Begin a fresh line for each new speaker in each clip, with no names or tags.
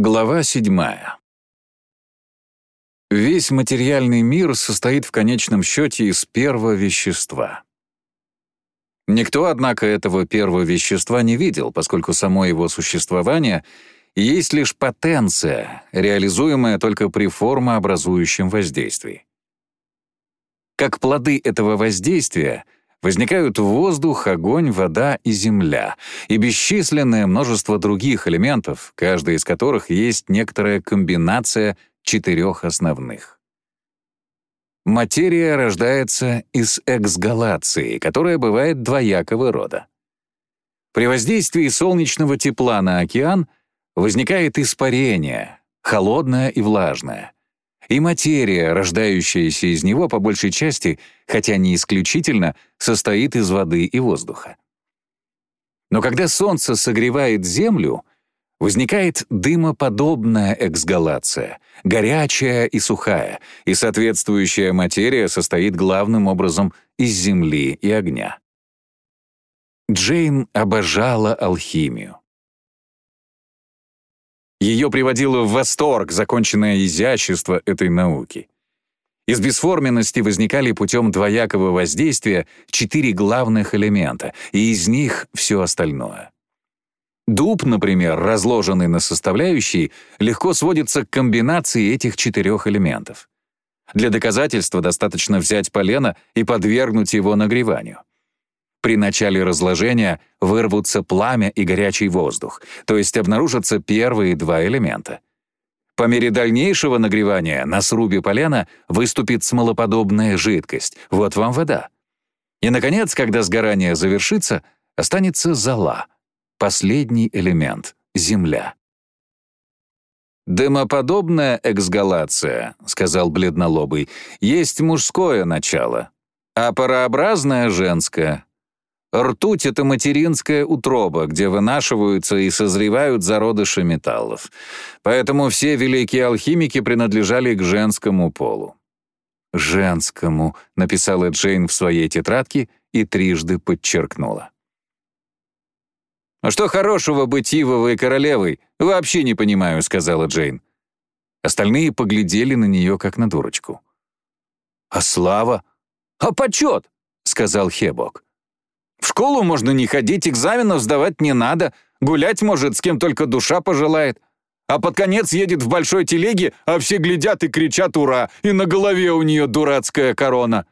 Глава седьмая. Весь материальный мир состоит в конечном счете из первого вещества. Никто, однако, этого первого вещества не видел, поскольку само его существование есть лишь потенция, реализуемая только при формообразующем воздействии. Как плоды этого воздействия — возникают воздух, огонь, вода и земля, и бесчисленное множество других элементов, каждый из которых есть некоторая комбинация четырех основных. Материя рождается из эксгалации, которая бывает двоякого рода. При воздействии солнечного тепла на океан возникает испарение, холодное и влажное — и материя, рождающаяся из него по большей части, хотя не исключительно, состоит из воды и воздуха. Но когда Солнце согревает Землю, возникает дымоподобная эксгалация, горячая и сухая, и соответствующая материя состоит главным образом из земли и огня. Джейн обожала алхимию. Ее приводило в восторг законченное изящество этой науки. Из бесформенности возникали путем двоякого воздействия четыре главных элемента, и из них все остальное. Дуб, например, разложенный на составляющие, легко сводится к комбинации этих четырех элементов. Для доказательства достаточно взять полено и подвергнуть его нагреванию. При начале разложения вырвутся пламя и горячий воздух, то есть обнаружатся первые два элемента. По мере дальнейшего нагревания на срубе полена выступит смолоподобная жидкость, вот вам вода. И, наконец, когда сгорание завершится, останется зола, последний элемент — земля. «Дымоподобная эксгалация», — сказал бледнолобый, — «есть мужское начало, а парообразное — женское. Ртуть — это материнская утроба, где вынашиваются и созревают зародыши металлов. Поэтому все великие алхимики принадлежали к женскому полу. «Женскому», — написала Джейн в своей тетрадке и трижды подчеркнула. «А что хорошего быть Ивовой королевой? Вообще не понимаю», — сказала Джейн. Остальные поглядели на нее, как на дурочку. «А слава? А почет?» — сказал Хебок. В школу можно не ходить, экзаменов сдавать не надо, гулять может с кем только душа пожелает. А под конец едет в большой телеге, а все глядят и кричат «Ура!» и на голове у нее дурацкая корона.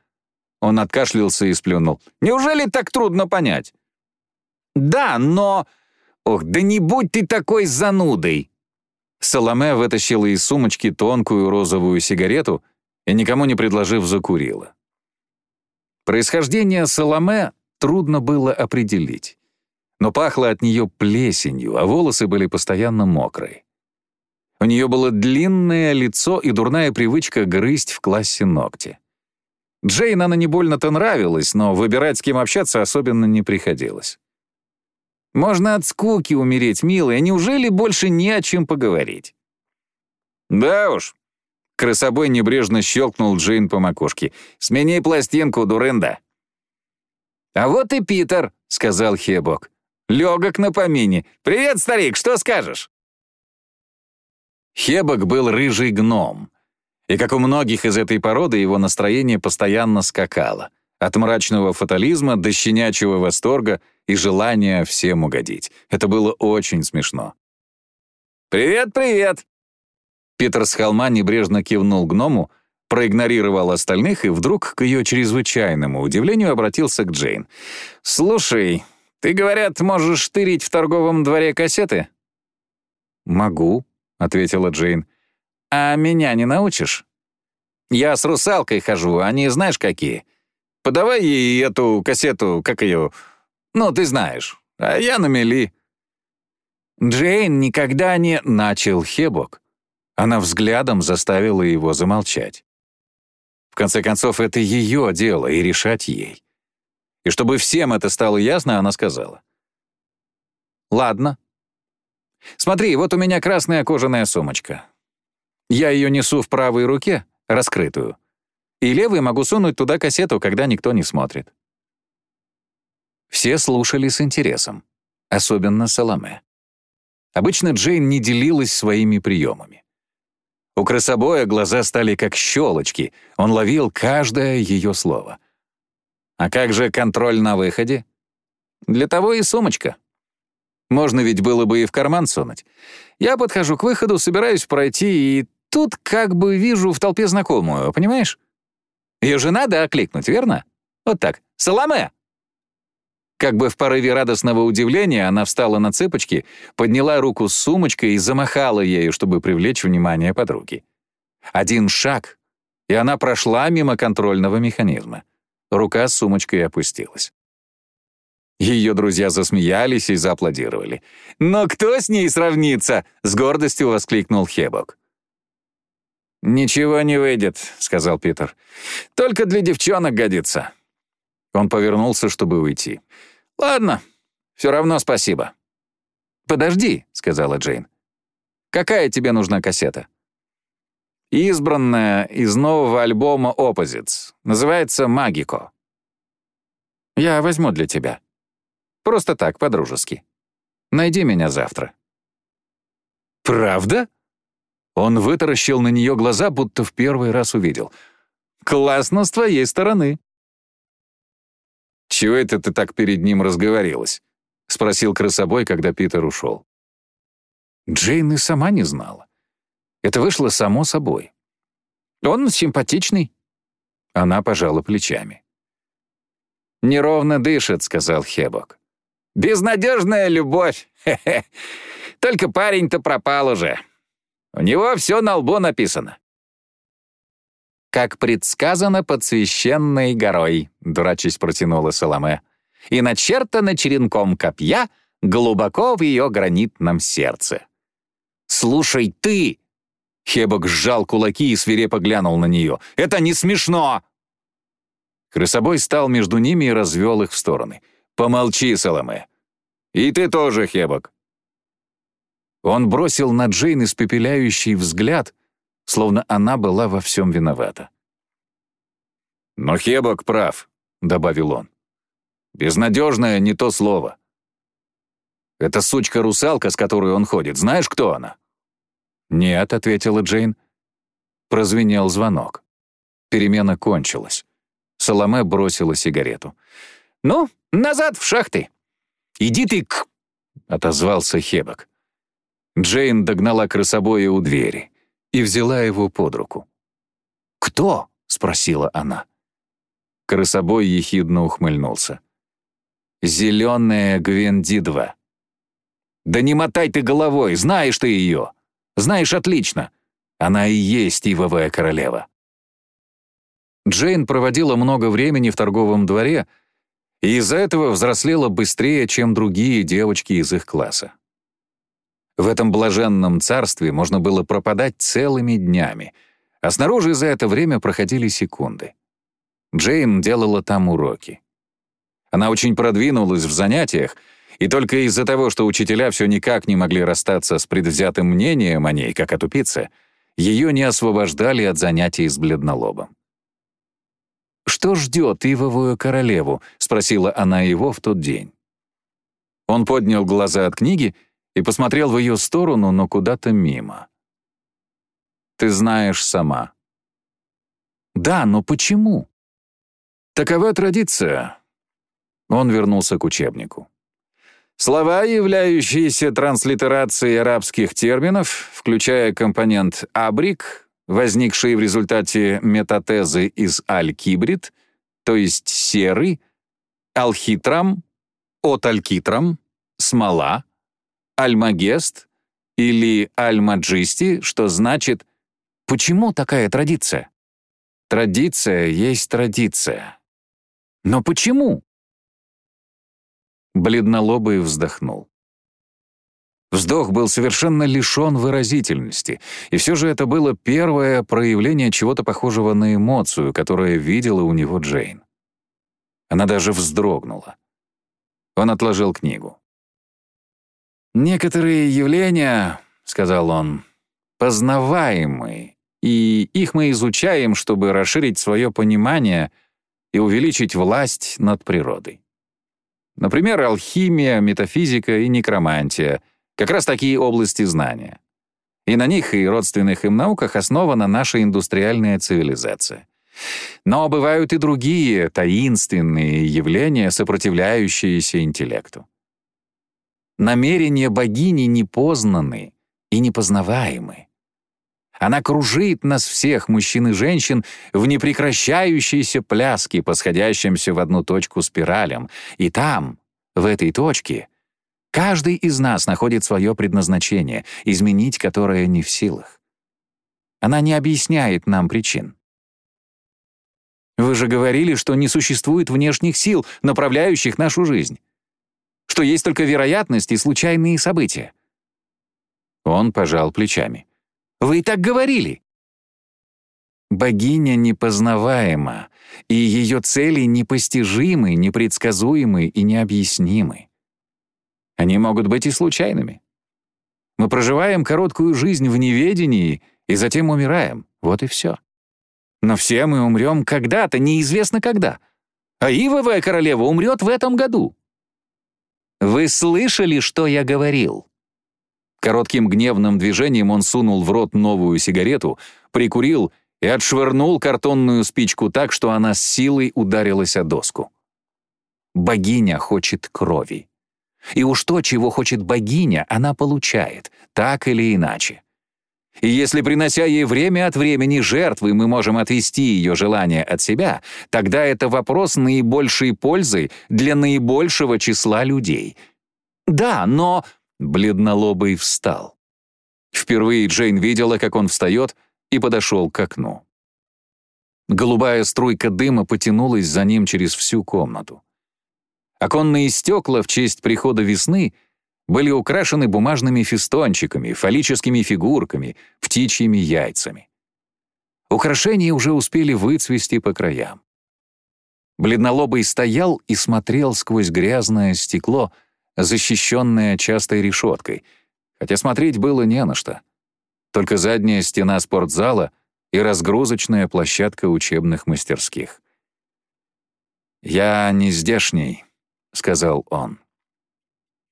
Он откашлялся и сплюнул. «Неужели так трудно понять?» «Да, но...» «Ох, да не будь ты такой занудой!» Соломе вытащила из сумочки тонкую розовую сигарету и, никому не предложив, закурила. Происхождение Соломе трудно было определить. Но пахло от нее плесенью, а волосы были постоянно мокрые. У нее было длинное лицо и дурная привычка грызть в классе ногти. Джейн она не больно-то нравилась, но выбирать, с кем общаться, особенно не приходилось. «Можно от скуки умереть, милая, неужели больше не о чем поговорить?» «Да уж», — крысобой небрежно щелкнул Джейн по макушке. «Смени пластинку, дурында». «А вот и Питер», — сказал Хебок. «Легок на помине. Привет, старик, что скажешь?» Хебок был рыжий гном. И как у многих из этой породы, его настроение постоянно скакало. От мрачного фатализма до щенячьего восторга и желания всем угодить. Это было очень смешно. «Привет, привет!» Питер с холма небрежно кивнул гному, проигнорировал остальных и вдруг, к ее чрезвычайному удивлению, обратился к Джейн. «Слушай, ты, говорят, можешь штырить в торговом дворе кассеты?» «Могу», — ответила Джейн. «А меня не научишь?» «Я с русалкой хожу, они знаешь какие. Подавай ей эту кассету, как ее... Ну, ты знаешь. А я на мели». «Джейн никогда не...» — начал Хебок. Она взглядом заставила его замолчать. Конце концов, это ее дело, и решать ей. И чтобы всем это стало ясно, она сказала. «Ладно. Смотри, вот у меня красная кожаная сумочка. Я ее несу в правой руке, раскрытую, и левой могу сунуть туда кассету, когда никто не смотрит». Все слушали с интересом, особенно Соломе. Обычно Джейн не делилась своими приемами. У крысобоя глаза стали как щелочки, он ловил каждое ее слово. А как же контроль на выходе? Для того и сумочка. Можно ведь было бы и в карман сунуть. Я подхожу к выходу, собираюсь пройти, и тут как бы вижу в толпе знакомую, понимаешь? Ее же надо окликнуть, верно? Вот так. «Саламе!» Как бы в порыве радостного удивления она встала на цыпочки, подняла руку с сумочкой и замахала ею, чтобы привлечь внимание подруги. Один шаг, и она прошла мимо контрольного механизма. Рука с сумочкой опустилась. Ее друзья засмеялись и зааплодировали. «Но кто с ней сравнится?» — с гордостью воскликнул Хебок. «Ничего не выйдет», — сказал Питер. «Только для девчонок годится». Он повернулся, чтобы уйти. «Ладно, все равно спасибо». «Подожди», — сказала Джейн. «Какая тебе нужна кассета?» «Избранная из нового альбома Opposites. Называется «Магико». «Я возьму для тебя. Просто так, по-дружески. Найди меня завтра». «Правда?» Он вытаращил на нее глаза, будто в первый раз увидел. «Классно с твоей стороны». «Чего это ты так перед ним разговорилась?» — спросил крысобой, когда Питер ушел. Джейн и сама не знала. Это вышло само собой. «Он симпатичный». Она пожала плечами. «Неровно дышит», — сказал Хебок. «Безнадежная любовь! Хе-хе! Только парень-то пропал уже. У него все на лбу написано как предсказано под священной горой», — дурачись протянула Соломе, «и начертано черенком копья глубоко в ее гранитном сердце». «Слушай, ты!» Хебок сжал кулаки и свирепо глянул на нее. «Это не смешно!» Крысобой стал между ними и развел их в стороны. «Помолчи, Соломе. И ты тоже, Хебок». Он бросил на Джейн испепеляющий взгляд — словно она была во всем виновата. «Но Хебок прав», — добавил он. «Безнадежное не то слово. Это сучка-русалка, с которой он ходит. Знаешь, кто она?» «Нет», — ответила Джейн. Прозвенел звонок. Перемена кончилась. Соломе бросила сигарету. «Ну, назад в шахты!» «Иди ты к...» — отозвался Хебок. Джейн догнала крысобоя у двери и взяла его под руку. «Кто?» — спросила она. Крысобой ехидно ухмыльнулся. «Зеленая Гвендидва». «Да не мотай ты головой, знаешь ты ее! Знаешь отлично! Она и есть ивовая королева». Джейн проводила много времени в торговом дворе и из-за этого взрослела быстрее, чем другие девочки из их класса. В этом блаженном царстве можно было пропадать целыми днями, а снаружи за это время проходили секунды. Джейн делала там уроки. Она очень продвинулась в занятиях, и только из-за того, что учителя все никак не могли расстаться с предвзятым мнением о ней, как о тупице, ее не освобождали от занятий с бледнолобом. «Что ждет Ивовую королеву?» — спросила она его в тот день. Он поднял глаза от книги и посмотрел в ее сторону, но куда-то мимо. «Ты знаешь сама». «Да, но почему?» «Такова традиция». Он вернулся к учебнику. Слова, являющиеся транслитерацией арабских терминов, включая компонент «абрик», возникший в результате метатезы из аль-кибрид, то есть серый, алхитрам, оталькитрам, смола, альмагест или альмаджисти, что значит «почему такая традиция?» Традиция есть традиция. Но почему? Бледнолобый вздохнул. Вздох был совершенно лишен выразительности, и все же это было первое проявление чего-то похожего на эмоцию, которое видела у него Джейн. Она даже вздрогнула. Он отложил книгу. «Некоторые явления, — сказал он, — познаваемы, и их мы изучаем, чтобы расширить свое понимание и увеличить власть над природой. Например, алхимия, метафизика и некромантия, Как раз такие области знания. И на них и родственных им науках основана наша индустриальная цивилизация. Но бывают и другие таинственные явления, сопротивляющиеся интеллекту. Намерения богини непознаны и непознаваемы. Она кружит нас всех, мужчин и женщин, в непрекращающейся пляске, по сходящимся в одну точку спиралям. И там, в этой точке, каждый из нас находит свое предназначение, изменить которое не в силах. Она не объясняет нам причин. Вы же говорили, что не существует внешних сил, направляющих нашу жизнь. Что есть только вероятность и случайные события. Он пожал плечами. Вы и так говорили. Богиня непознаваема, и ее цели непостижимы, непредсказуемы и необъяснимы. Они могут быть и случайными. Мы проживаем короткую жизнь в неведении и затем умираем. Вот и все. Но все мы умрем когда-то, неизвестно когда. А Ивовая королева умрет в этом году. Вы слышали, что я говорил? Коротким гневным движением он сунул в рот новую сигарету, прикурил и отшвырнул картонную спичку так, что она с силой ударилась о доску. Богиня хочет крови. И уж то, чего хочет богиня, она получает, так или иначе. И если, принося ей время от времени жертвы, мы можем отвести ее желание от себя, тогда это вопрос наибольшей пользы для наибольшего числа людей. Да, но... Бледнолобый встал. Впервые Джейн видела, как он встает, и подошел к окну. Голубая струйка дыма потянулась за ним через всю комнату. Оконные стекла в честь прихода весны — были украшены бумажными фестончиками, фаллическими фигурками, птичьими яйцами. Украшения уже успели выцвести по краям. Бледнолобый стоял и смотрел сквозь грязное стекло, защищенное частой решеткой, хотя смотреть было не на что. Только задняя стена спортзала и разгрузочная площадка учебных мастерских. «Я не здешний», — сказал он.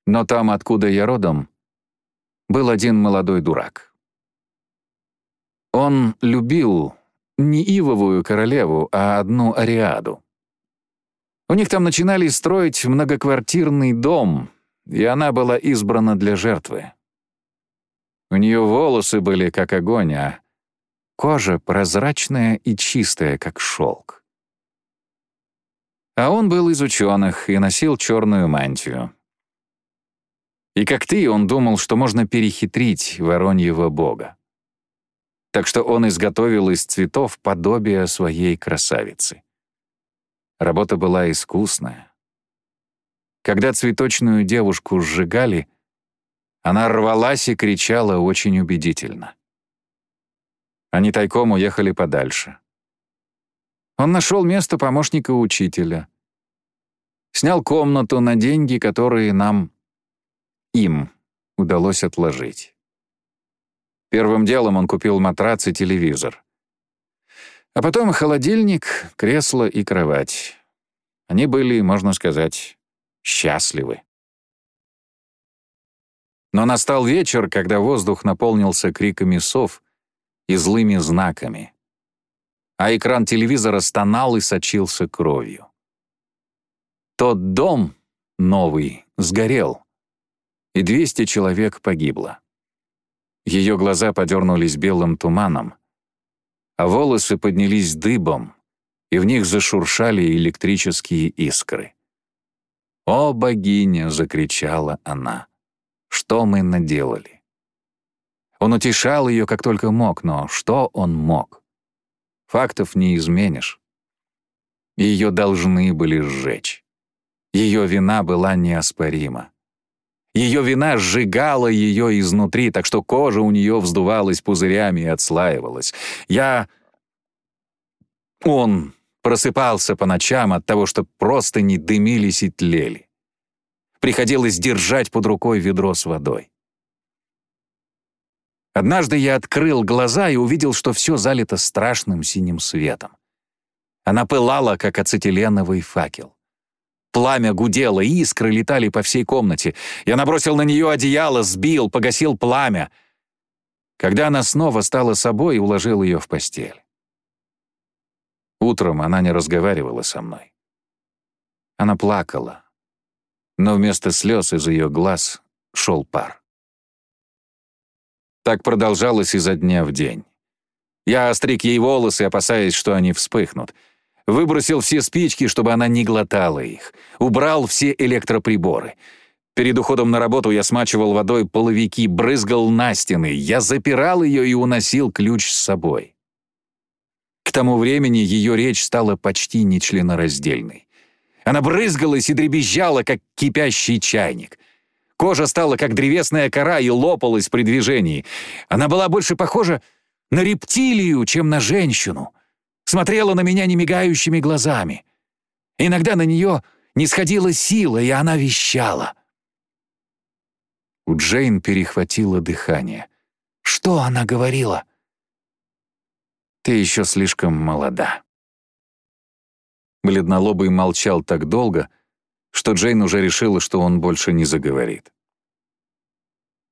Но там, откуда я родом, был один молодой дурак. Он любил не Ивовую королеву, а одну Ариаду. У них там начинали строить многоквартирный дом, и она была избрана для жертвы. У нее волосы были как огонь, а кожа прозрачная и чистая, как шелк. А он был из ученых и носил черную мантию. И как ты, он думал, что можно перехитрить вороньего бога. Так что он изготовил из цветов подобие своей красавицы. Работа была искусная. Когда цветочную девушку сжигали, она рвалась и кричала очень убедительно. Они тайком уехали подальше. Он нашел место помощника учителя. Снял комнату на деньги, которые нам им удалось отложить. Первым делом он купил матрац и телевизор. А потом холодильник, кресло и кровать. Они были, можно сказать, счастливы. Но настал вечер, когда воздух наполнился криками сов и злыми знаками, а экран телевизора стонал и сочился кровью. Тот дом новый сгорел и 200 человек погибло. Ее глаза подернулись белым туманом, а волосы поднялись дыбом, и в них зашуршали электрические искры. «О, богиня!» — закричала она. «Что мы наделали?» Он утешал ее, как только мог, но что он мог? Фактов не изменишь. Ее должны были сжечь. Ее вина была неоспорима. Ее вина сжигала ее изнутри, так что кожа у нее вздувалась пузырями и отслаивалась. Я... Он просыпался по ночам от того, что просто не дымились и тлели. Приходилось держать под рукой ведро с водой. Однажды я открыл глаза и увидел, что все залито страшным синим светом. Она пылала, как ацетиленовый факел. Пламя гудело, искры летали по всей комнате. Я набросил на нее одеяло, сбил, погасил пламя. Когда она снова стала собой, уложил ее в постель. Утром она не разговаривала со мной. Она плакала, но вместо слез из ее глаз шел пар. Так продолжалось изо дня в день. Я остриг ей волосы, опасаясь, что они вспыхнут. Выбросил все спички, чтобы она не глотала их. Убрал все электроприборы. Перед уходом на работу я смачивал водой половики, брызгал на стены. Я запирал ее и уносил ключ с собой. К тому времени ее речь стала почти нечленораздельной. Она брызгалась и дребезжала, как кипящий чайник. Кожа стала как древесная кора и лопалась при движении. Она была больше похожа на рептилию, чем на женщину. Смотрела на меня немигающими глазами. Иногда на нее не сходила сила, и она вещала. У Джейн перехватило дыхание. «Что она говорила?» «Ты еще слишком молода». Бледнолобый молчал так долго, что Джейн уже решила, что он больше не заговорит.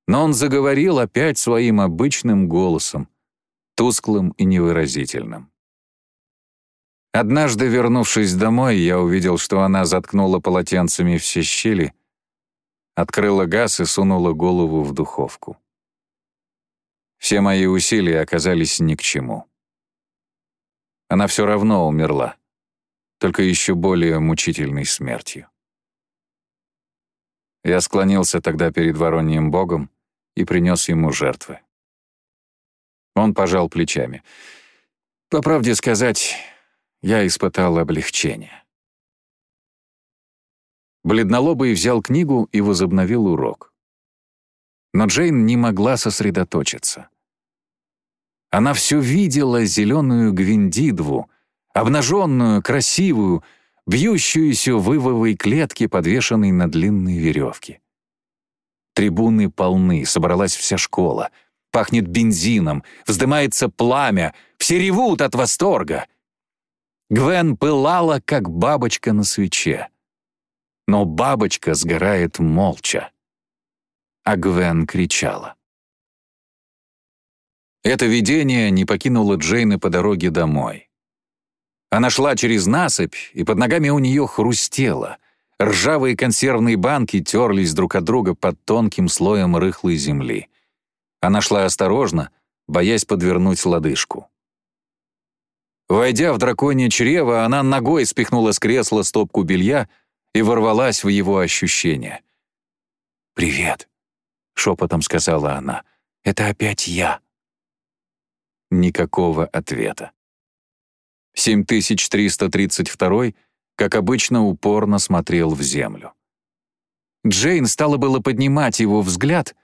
Но он заговорил опять своим обычным голосом, тусклым и невыразительным. Однажды, вернувшись домой, я увидел, что она заткнула полотенцами все щели, открыла газ и сунула голову в духовку. Все мои усилия оказались ни к чему. Она все равно умерла, только еще более мучительной смертью. Я склонился тогда перед Вороньим богом и принес ему жертвы. Он пожал плечами. По правде сказать, я испытал облегчение. Бледнолобый взял книгу и возобновил урок. Но Джейн не могла сосредоточиться. Она все видела зеленую гвиндидву, обнаженную, красивую, бьющуюся в ивовой клетке, подвешенной на длинной веревке. Трибуны полны, собралась вся школа — Пахнет бензином, вздымается пламя, все ревут от восторга. Гвен пылала, как бабочка на свече. Но бабочка сгорает молча. А Гвен кричала. Это видение не покинуло Джейны по дороге домой. Она шла через насыпь, и под ногами у нее хрустело. Ржавые консервные банки терлись друг от друга под тонким слоем рыхлой земли. Она шла осторожно, боясь подвернуть лодыжку. Войдя в драконье чрево, она ногой спихнула с кресла стопку белья и ворвалась в его ощущения. «Привет», — шепотом сказала она, — «это опять я». Никакого ответа. 7332, как обычно, упорно смотрел в землю. Джейн стала было поднимать его взгляд,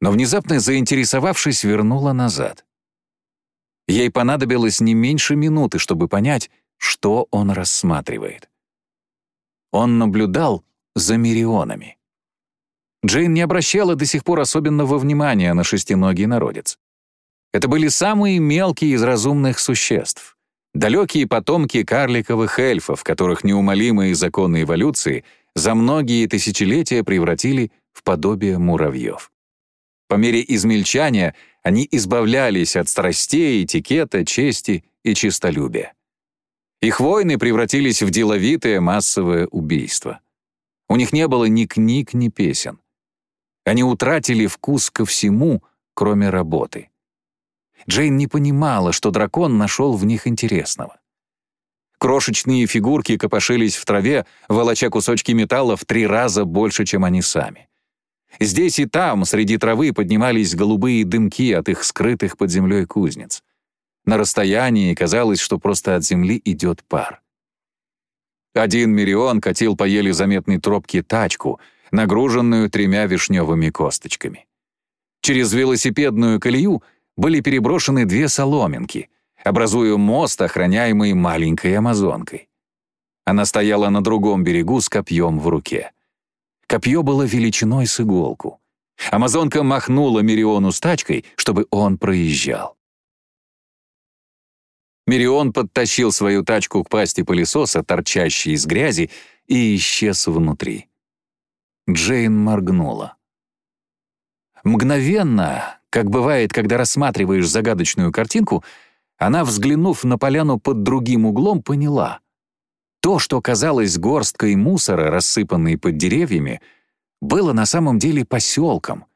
но внезапно заинтересовавшись, вернула назад. Ей понадобилось не меньше минуты, чтобы понять, что он рассматривает. Он наблюдал за мирионами. Джейн не обращала до сих пор особенного внимания на шестиногий народец. Это были самые мелкие из разумных существ, далекие потомки карликовых эльфов, которых неумолимые законы эволюции за многие тысячелетия превратили в подобие муравьев. По мере измельчания они избавлялись от страстей, этикета, чести и честолюбия. Их войны превратились в деловитое массовое убийство. У них не было ни книг, ни песен. Они утратили вкус ко всему, кроме работы. Джейн не понимала, что дракон нашел в них интересного. Крошечные фигурки копошились в траве, волоча кусочки металла в три раза больше, чем они сами. Здесь и там, среди травы, поднимались голубые дымки от их скрытых под землей кузнец. На расстоянии казалось, что просто от земли идет пар. Один мирион катил по еле заметной тропке тачку, нагруженную тремя вишневыми косточками. Через велосипедную колею были переброшены две соломинки, образуя мост, охраняемый маленькой амазонкой. Она стояла на другом берегу с копьем в руке. Копье было величиной с иголку. Амазонка махнула Мириону тачкой, чтобы он проезжал. Мирион подтащил свою тачку к пасти пылесоса, торчащей из грязи, и исчез внутри. Джейн моргнула. Мгновенно, как бывает, когда рассматриваешь загадочную картинку, она, взглянув на поляну под другим углом, поняла. То, что казалось горсткой мусора, рассыпанной под деревьями, было на самом деле поселком,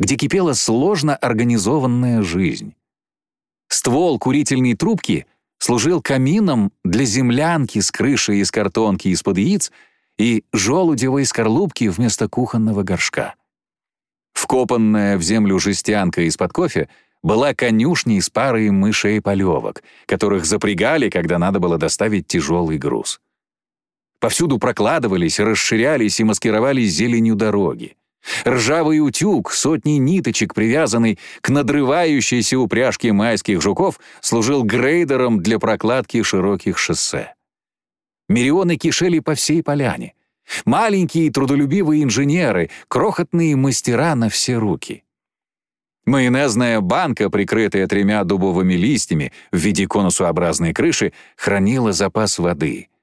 где кипела сложно организованная жизнь. Ствол курительной трубки служил камином для землянки с крышей из картонки из-под яиц и желудевой скорлупки вместо кухонного горшка. Вкопанная в землю жестянка из-под кофе была конюшней с парой мышей-полевок, которых запрягали, когда надо было доставить тяжелый груз. Повсюду прокладывались, расширялись и маскировались зеленью дороги. Ржавый утюг, сотни ниточек, привязанный к надрывающейся упряжке майских жуков, служил грейдером для прокладки широких шоссе. Миллионы кишели по всей поляне. Маленькие трудолюбивые инженеры, крохотные мастера на все руки. Майонезная банка, прикрытая тремя дубовыми листьями в виде конусообразной крыши, хранила запас воды —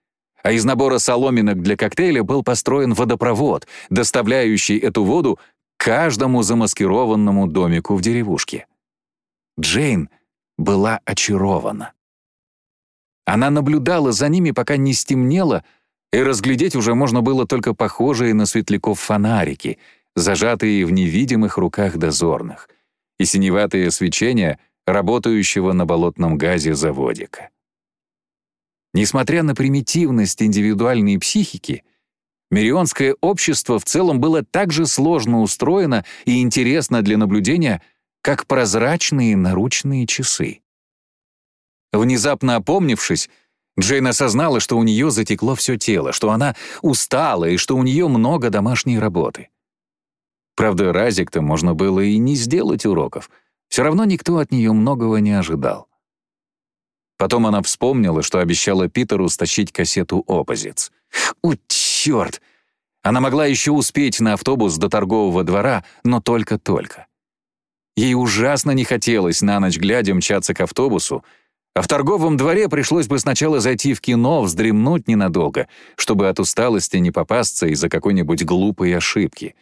а из набора соломинок для коктейля был построен водопровод, доставляющий эту воду каждому замаскированному домику в деревушке. Джейн была очарована. Она наблюдала за ними, пока не стемнело, и разглядеть уже можно было только похожие на светляков фонарики, зажатые в невидимых руках дозорных, и синеватые свечения работающего на болотном газе заводика. Несмотря на примитивность индивидуальной психики, Мирионское общество в целом было так же сложно устроено и интересно для наблюдения, как прозрачные наручные часы. Внезапно опомнившись, Джейн осознала, что у нее затекло все тело, что она устала и что у нее много домашней работы. Правда, Разик-то можно было и не сделать уроков. Все равно никто от нее многого не ожидал. Потом она вспомнила, что обещала Питеру стащить кассету «Оппозиц». «У, черт!» Она могла еще успеть на автобус до торгового двора, но только-только. Ей ужасно не хотелось на ночь глядя мчаться к автобусу, а в торговом дворе пришлось бы сначала зайти в кино, вздремнуть ненадолго, чтобы от усталости не попасться из-за какой-нибудь глупой ошибки.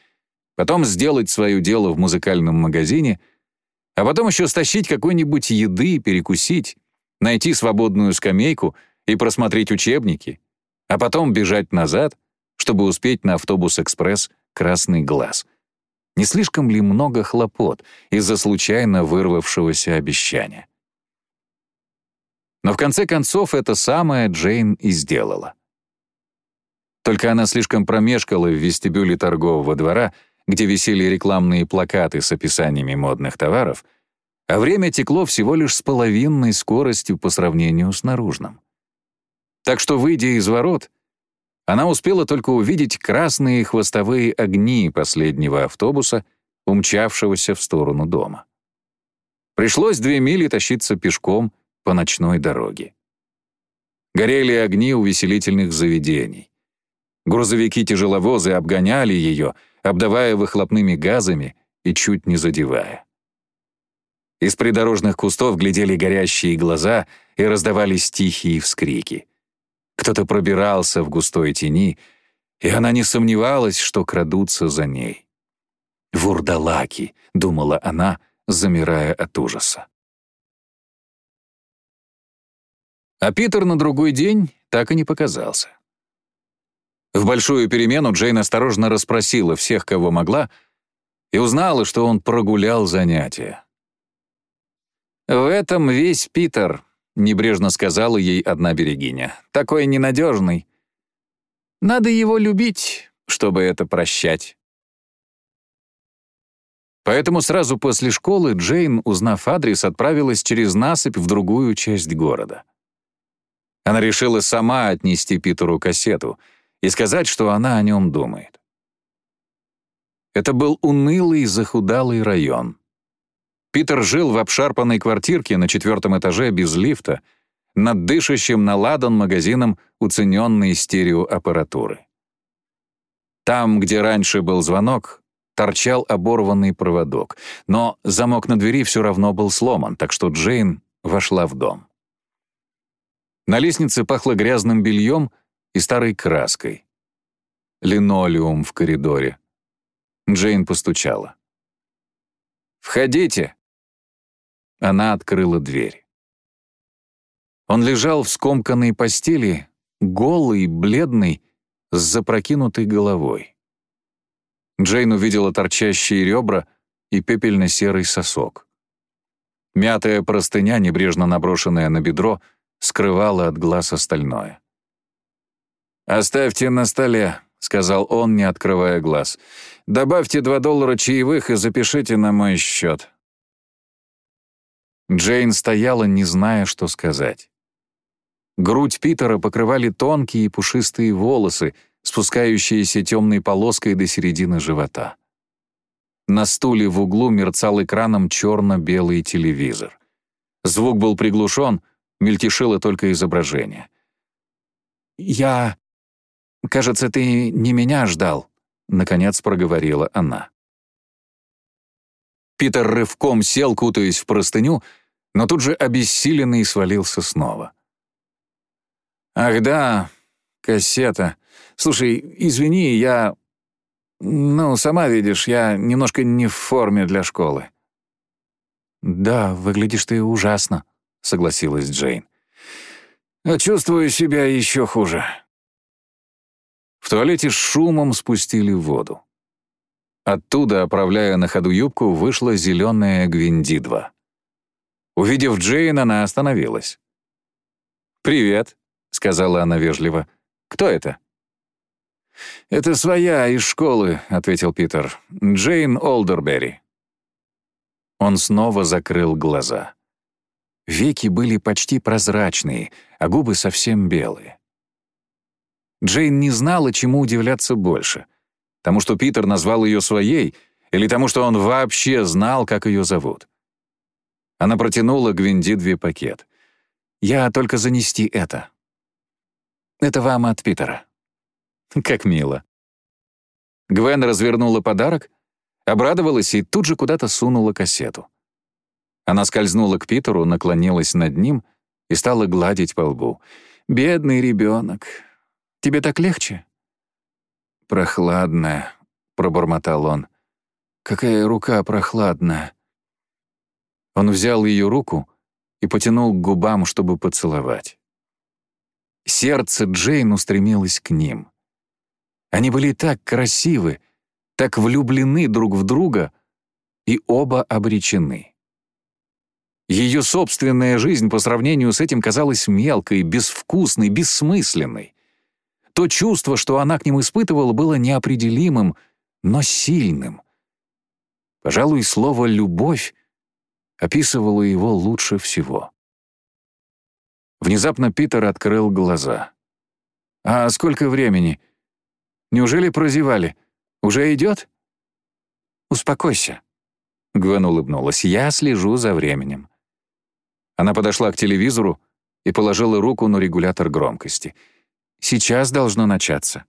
Потом сделать свое дело в музыкальном магазине, а потом еще стащить какой-нибудь еды, перекусить найти свободную скамейку и просмотреть учебники, а потом бежать назад, чтобы успеть на автобус-экспресс «Красный глаз». Не слишком ли много хлопот из-за случайно вырвавшегося обещания? Но в конце концов это самое Джейн и сделала. Только она слишком промешкала в вестибюле торгового двора, где висели рекламные плакаты с описаниями модных товаров — а время текло всего лишь с половинной скоростью по сравнению с наружным. Так что, выйдя из ворот, она успела только увидеть красные хвостовые огни последнего автобуса, умчавшегося в сторону дома. Пришлось две мили тащиться пешком по ночной дороге. Горели огни увеселительных заведений. Грузовики-тяжеловозы обгоняли ее, обдавая выхлопными газами и чуть не задевая. Из придорожных кустов глядели горящие глаза и раздавались тихие вскрики. Кто-то пробирался в густой тени, и она не сомневалась, что крадутся за ней. «Вурдалаки», — думала она, замирая от ужаса. А Питер на другой день так и не показался. В большую перемену Джейн осторожно расспросила всех, кого могла, и узнала, что он прогулял занятия. «В этом весь Питер», — небрежно сказала ей одна берегиня. «Такой ненадежный. Надо его любить, чтобы это прощать». Поэтому сразу после школы Джейн, узнав адрес, отправилась через насыпь в другую часть города. Она решила сама отнести Питеру кассету и сказать, что она о нем думает. Это был унылый, захудалый район. Питер жил в обшарпанной квартирке на четвертом этаже без лифта, над дышащим на магазином уцененной стереоаппаратуры. Там, где раньше был звонок, торчал оборванный проводок, но замок на двери все равно был сломан, так что Джейн вошла в дом. На лестнице пахло грязным бельем и старой краской. линолеум в коридоре. Джейн постучала. «Входите!» Она открыла дверь. Он лежал в скомканной постели, голый, бледный, с запрокинутой головой. Джейн увидела торчащие ребра и пепельно-серый сосок. Мятая простыня, небрежно наброшенная на бедро, скрывала от глаз остальное. «Оставьте на столе», — сказал он, не открывая глаз. «Добавьте два доллара чаевых и запишите на мой счет». Джейн стояла, не зная, что сказать. Грудь Питера покрывали тонкие и пушистые волосы, спускающиеся темной полоской до середины живота. На стуле в углу мерцал экраном черно-белый телевизор. Звук был приглушен, мельтешило только изображение. «Я... кажется, ты не меня ждал», — наконец проговорила она. Питер рывком сел, кутаясь в простыню, но тут же обессиленный свалился снова. «Ах да, кассета. Слушай, извини, я... Ну, сама видишь, я немножко не в форме для школы». «Да, выглядишь ты ужасно», — согласилась Джейн. «А чувствую себя еще хуже». В туалете шумом спустили воду. Оттуда, оправляя на ходу юбку, вышла зеленая Гвиндидва. Увидев Джейн, она остановилась. «Привет», — сказала она вежливо. «Кто это?» «Это своя из школы», — ответил Питер. «Джейн Олдербери». Он снова закрыл глаза. Веки были почти прозрачные, а губы совсем белые. Джейн не знала, чему удивляться больше. Тому, что Питер назвал ее своей, или тому, что он вообще знал, как ее зовут. Она протянула Гвиндидве пакет. «Я только занести это». «Это вам от Питера». Как мило. Гвен развернула подарок, обрадовалась и тут же куда-то сунула кассету. Она скользнула к Питеру, наклонилась над ним и стала гладить по лбу. «Бедный ребенок. Тебе так легче?» «Прохладная», — пробормотал он. «Какая рука прохладная». Он взял ее руку и потянул к губам, чтобы поцеловать. Сердце Джейн устремилось к ним. Они были так красивы, так влюблены друг в друга и оба обречены. Ее собственная жизнь по сравнению с этим казалась мелкой, безвкусной, бессмысленной. То чувство, что она к ним испытывала, было неопределимым, но сильным. Пожалуй, слово «любовь» описывало его лучше всего. Внезапно Питер открыл глаза. «А сколько времени? Неужели прозевали? Уже идет?» «Успокойся», — Гвен улыбнулась. «Я слежу за временем». Она подошла к телевизору и положила руку на регулятор громкости. «Сейчас должно начаться».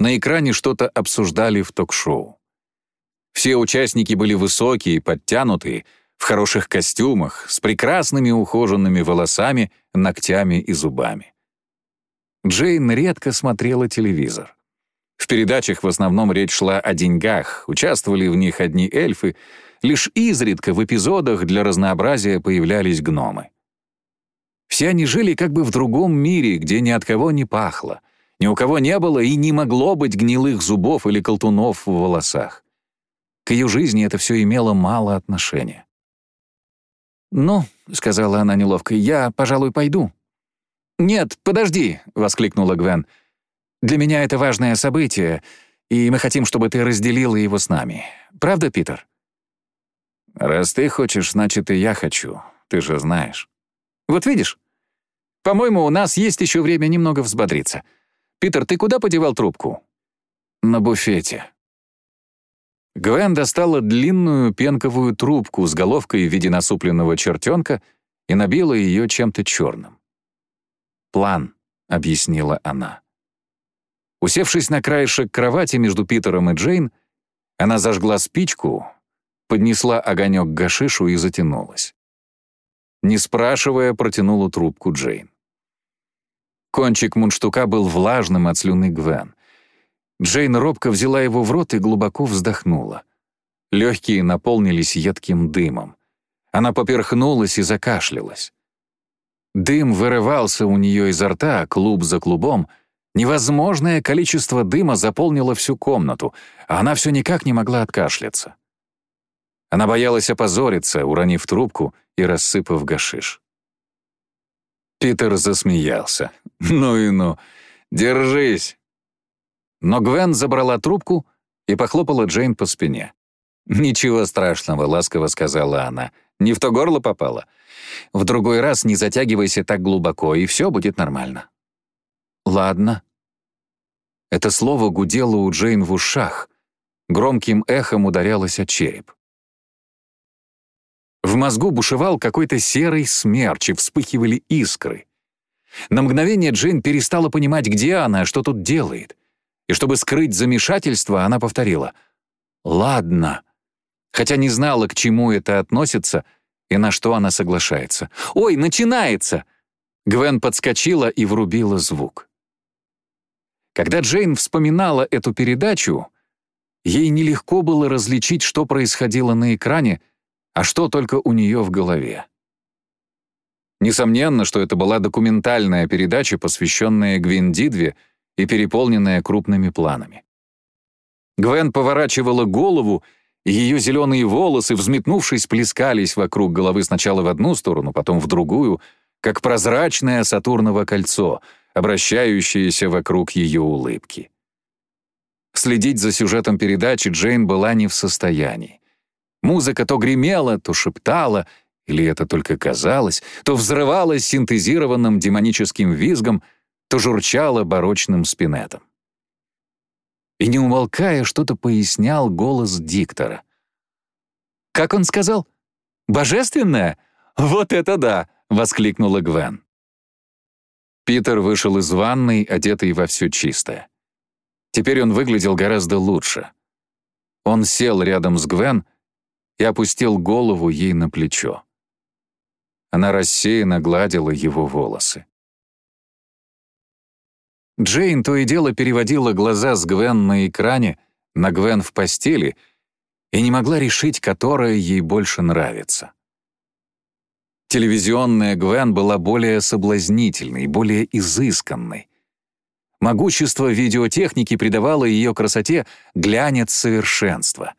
На экране что-то обсуждали в ток-шоу. Все участники были высокие, подтянутые, в хороших костюмах, с прекрасными ухоженными волосами, ногтями и зубами. Джейн редко смотрела телевизор. В передачах в основном речь шла о деньгах, участвовали в них одни эльфы, лишь изредка в эпизодах для разнообразия появлялись гномы. Все они жили как бы в другом мире, где ни от кого не пахло, ни у кого не было и не могло быть гнилых зубов или колтунов в волосах. К ее жизни это все имело мало отношения. «Ну», — сказала она неловко, — «я, пожалуй, пойду». «Нет, подожди», — воскликнула Гвен. «Для меня это важное событие, и мы хотим, чтобы ты разделила его с нами. Правда, Питер?» «Раз ты хочешь, значит, и я хочу. Ты же знаешь». «Вот видишь? По-моему, у нас есть еще время немного взбодриться. Питер, ты куда подевал трубку?» «На буфете», Гвен достала длинную пенковую трубку с головкой в виде насупленного чертенка и набила ее чем-то черным. «План», — объяснила она. Усевшись на краешек кровати между Питером и Джейн, она зажгла спичку, поднесла огонек к гашишу и затянулась. Не спрашивая, протянула трубку Джейн. Кончик мундштука был влажным от слюны Гвен. Джейн робко взяла его в рот и глубоко вздохнула. Легкие наполнились едким дымом. Она поперхнулась и закашлялась. Дым вырывался у нее изо рта, клуб за клубом. Невозможное количество дыма заполнило всю комнату, а она все никак не могла откашляться. Она боялась опозориться, уронив трубку и рассыпав гашиш. Питер засмеялся. «Ну и ну! Держись!» Но Гвен забрала трубку и похлопала Джейн по спине. «Ничего страшного», — ласково сказала она. «Не в то горло попало. В другой раз не затягивайся так глубоко, и все будет нормально». «Ладно». Это слово гудело у Джейн в ушах, громким эхом ударялось о череп. В мозгу бушевал какой-то серый смерч, и вспыхивали искры. На мгновение Джейн перестала понимать, где она, что тут делает. И чтобы скрыть замешательство, она повторила «Ладно», хотя не знала, к чему это относится и на что она соглашается. «Ой, начинается!» Гвен подскочила и врубила звук. Когда Джейн вспоминала эту передачу, ей нелегко было различить, что происходило на экране, а что только у нее в голове. Несомненно, что это была документальная передача, посвященная Гвиндидве и переполненная крупными планами. Гвен поворачивала голову, и ее зеленые волосы, взметнувшись, плескались вокруг головы сначала в одну сторону, потом в другую, как прозрачное Сатурново кольцо, обращающееся вокруг ее улыбки. Следить за сюжетом передачи Джейн была не в состоянии. Музыка то гремела, то шептала, или это только казалось, то взрывалась синтезированным демоническим визгом, то журчала барочным спинетом. И не умолкая, что-то пояснял голос диктора. «Как он сказал? Божественное? Вот это да!» — воскликнула Гвен. Питер вышел из ванной, одетый во все чистое. Теперь он выглядел гораздо лучше. Он сел рядом с Гвен и опустил голову ей на плечо. Она рассеянно гладила его волосы. Джейн то и дело переводила глаза с Гвен на экране на Гвен в постели и не могла решить, которая ей больше нравится. Телевизионная Гвен была более соблазнительной, более изысканной. Могущество видеотехники придавало ее красоте глянец совершенства.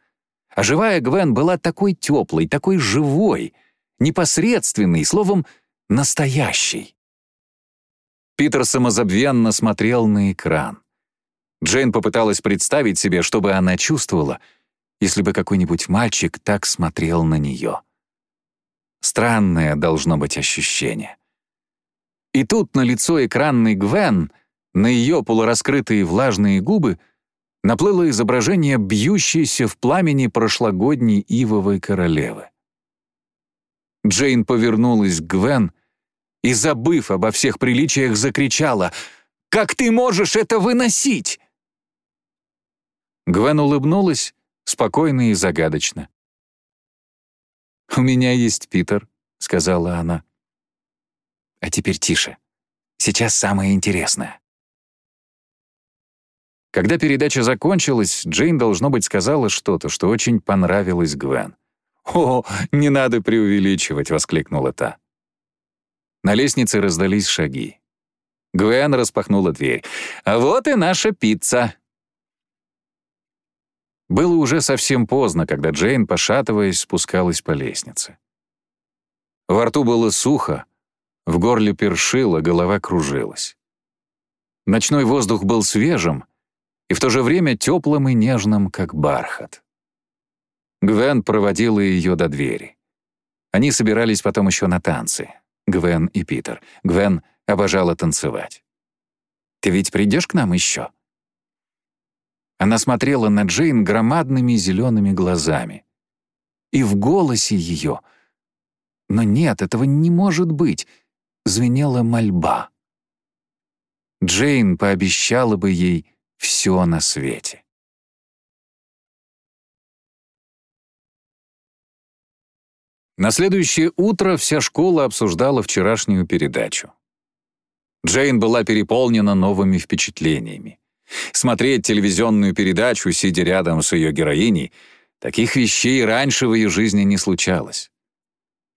А живая Гвен была такой теплой, такой живой, непосредственной, словом, настоящей. Питер самозабвенно смотрел на экран. Джейн попыталась представить себе, что бы она чувствовала, если бы какой-нибудь мальчик так смотрел на нее. Странное должно быть ощущение. И тут на лицо экранной Гвен, на ее полураскрытые влажные губы — наплыло изображение бьющейся в пламени прошлогодней ивовой королевы. Джейн повернулась к Гвен и, забыв обо всех приличиях, закричала «Как ты можешь это выносить?» Гвен улыбнулась спокойно и загадочно. «У меня есть Питер», — сказала она. «А теперь тише. Сейчас самое интересное». Когда передача закончилась, Джейн, должно быть, сказала что-то, что очень понравилось Гвен. «О, не надо преувеличивать!» — воскликнула та. На лестнице раздались шаги. Гвен распахнула дверь. «А вот и наша пицца!» Было уже совсем поздно, когда Джейн, пошатываясь, спускалась по лестнице. Во рту было сухо, в горле першило, голова кружилась. Ночной воздух был свежим, и в то же время теплым и нежным, как бархат. Гвен проводила ее до двери. Они собирались потом еще на танцы. Гвен и Питер. Гвен обожала танцевать. «Ты ведь придешь к нам еще?» Она смотрела на Джейн громадными зелеными глазами. И в голосе ее... Но нет, этого не может быть. Звенела мольба. Джейн пообещала бы ей все на свете. На следующее утро вся школа обсуждала вчерашнюю передачу. Джейн была переполнена новыми впечатлениями. Смотреть телевизионную передачу, сидя рядом с ее героиней, таких вещей раньше в ее жизни не случалось.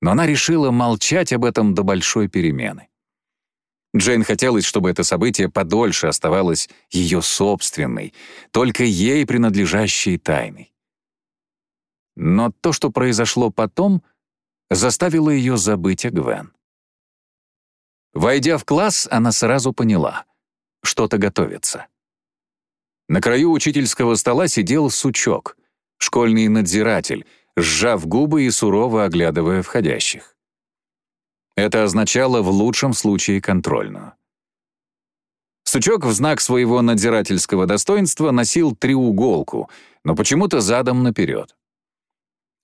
Но она решила молчать об этом до большой перемены. Джейн хотелось, чтобы это событие подольше оставалось ее собственной, только ей принадлежащей тайной. Но то, что произошло потом, заставило ее забыть о Гвен. Войдя в класс, она сразу поняла — что-то готовится. На краю учительского стола сидел сучок, школьный надзиратель, сжав губы и сурово оглядывая входящих. Это означало в лучшем случае контрольную. Сучок в знак своего надзирательского достоинства носил треуголку, но почему-то задом наперед.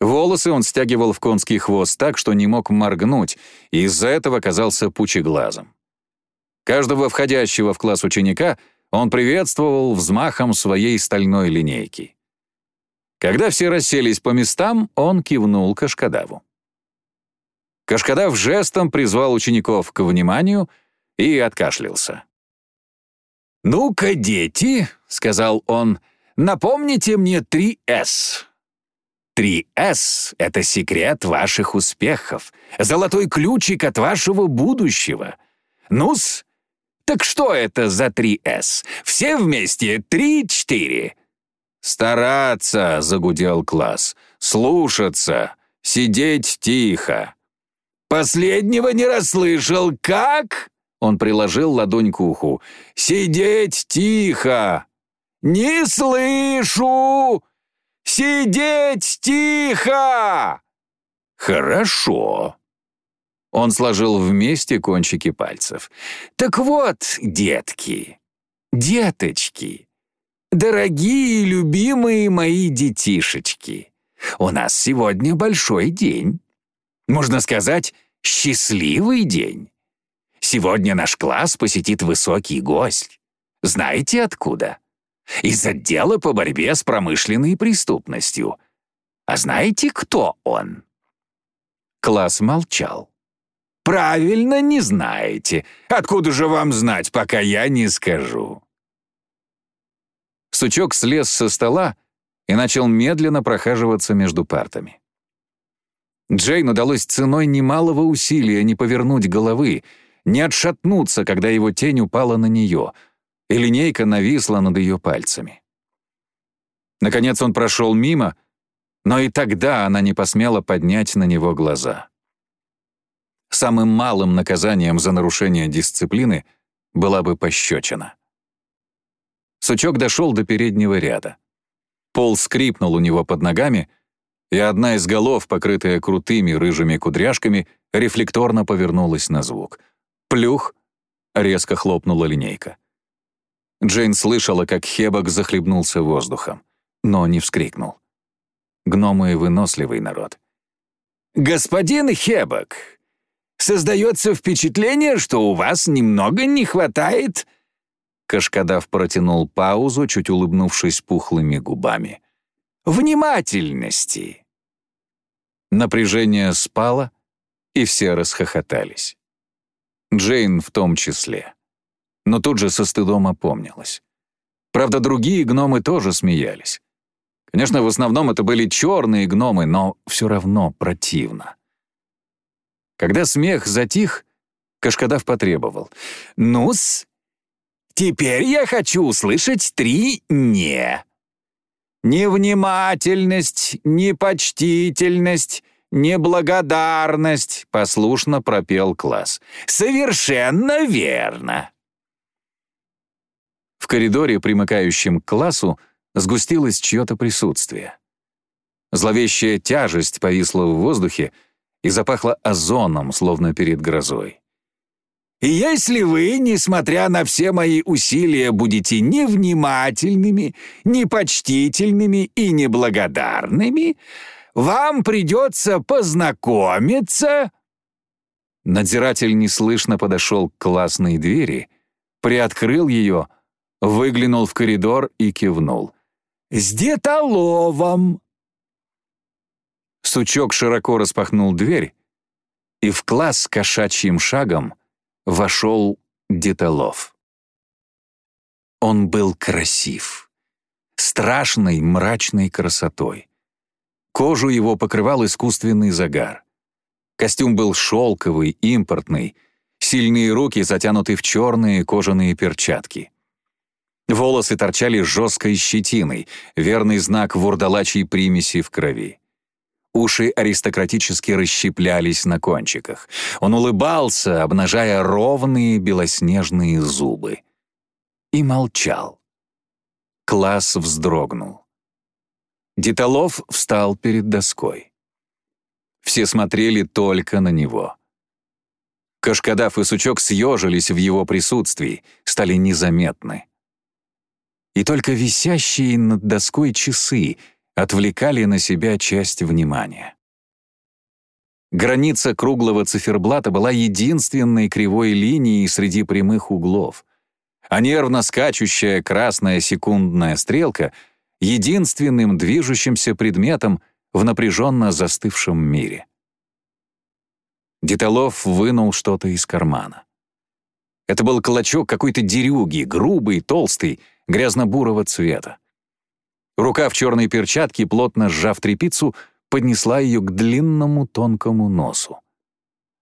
Волосы он стягивал в конский хвост так, что не мог моргнуть, и из-за этого казался пучеглазом. Каждого входящего в класс ученика он приветствовал взмахом своей стальной линейки. Когда все расселись по местам, он кивнул Кашкадаву. Кашкадав жестом призвал учеников к вниманию и откашлялся. «Ну-ка, дети», — сказал он, — «напомните мне три «С». Три «С» — это секрет ваших успехов, золотой ключик от вашего будущего. Ну-с, так что это за три «С»? Все вместе три-четыре. «Стараться», — загудел класс, — «слушаться, сидеть тихо». «Последнего не расслышал. Как?» Он приложил ладонь к уху. «Сидеть тихо!» «Не слышу! Сидеть тихо!» «Хорошо!» Он сложил вместе кончики пальцев. «Так вот, детки, деточки, дорогие и любимые мои детишечки, у нас сегодня большой день. Можно сказать, счастливый день. Сегодня наш класс посетит высокий гость. Знаете откуда? Из отдела по борьбе с промышленной преступностью. А знаете, кто он? Класс молчал. «Правильно, не знаете. Откуда же вам знать, пока я не скажу?» Сучок слез со стола и начал медленно прохаживаться между партами. Джейн удалось ценой немалого усилия не повернуть головы, не отшатнуться, когда его тень упала на нее, и линейка нависла над ее пальцами. Наконец он прошел мимо, но и тогда она не посмела поднять на него глаза. Самым малым наказанием за нарушение дисциплины была бы пощечина. Сучок дошел до переднего ряда. Пол скрипнул у него под ногами — и одна из голов, покрытая крутыми рыжими кудряшками, рефлекторно повернулась на звук. «Плюх!» — резко хлопнула линейка. Джейн слышала, как Хебок захлебнулся воздухом, но не вскрикнул. Гномы — выносливый народ. «Господин Хебок, создается впечатление, что у вас немного не хватает...» Кашкадав протянул паузу, чуть улыбнувшись пухлыми губами. «Внимательности!» Напряжение спало, и все расхохотались. Джейн в том числе. Но тут же со стыдом опомнилась. Правда, другие гномы тоже смеялись. Конечно, в основном это были черные гномы, но все равно противно. Когда смех затих, Кашкадав потребовал. «Ну-с, теперь я хочу услышать три «не». «Невнимательность, непочтительность, неблагодарность», — послушно пропел класс. «Совершенно верно!» В коридоре, примыкающем к классу, сгустилось чье-то присутствие. Зловещая тяжесть повисла в воздухе и запахла озоном, словно перед грозой. И если вы, несмотря на все мои усилия, будете невнимательными, непочтительными и неблагодарными, вам придется познакомиться...» Надзиратель неслышно подошел к классной двери, приоткрыл ее, выглянул в коридор и кивнул. «С детоловом!» Сучок широко распахнул дверь, и в класс кошачьим шагом вошел Деталов. Он был красив. Страшной, мрачной красотой. Кожу его покрывал искусственный загар. Костюм был шелковый, импортный, сильные руки затянуты в черные кожаные перчатки. Волосы торчали жесткой щетиной, верный знак вурдалачьей примеси в крови. Уши аристократически расщеплялись на кончиках. Он улыбался, обнажая ровные белоснежные зубы. И молчал. Класс вздрогнул. Деталов встал перед доской. Все смотрели только на него. Кашкадав и Сучок съежились в его присутствии, стали незаметны. И только висящие над доской часы — отвлекали на себя часть внимания. Граница круглого циферблата была единственной кривой линией среди прямых углов, а нервно скачущая красная секундная стрелка — единственным движущимся предметом в напряженно застывшем мире. Деталов вынул что-то из кармана. Это был клочок какой-то дерюги, грубый, толстый, грязно-бурого цвета. Рука в черной перчатке, плотно сжав трепицу, поднесла ее к длинному тонкому носу.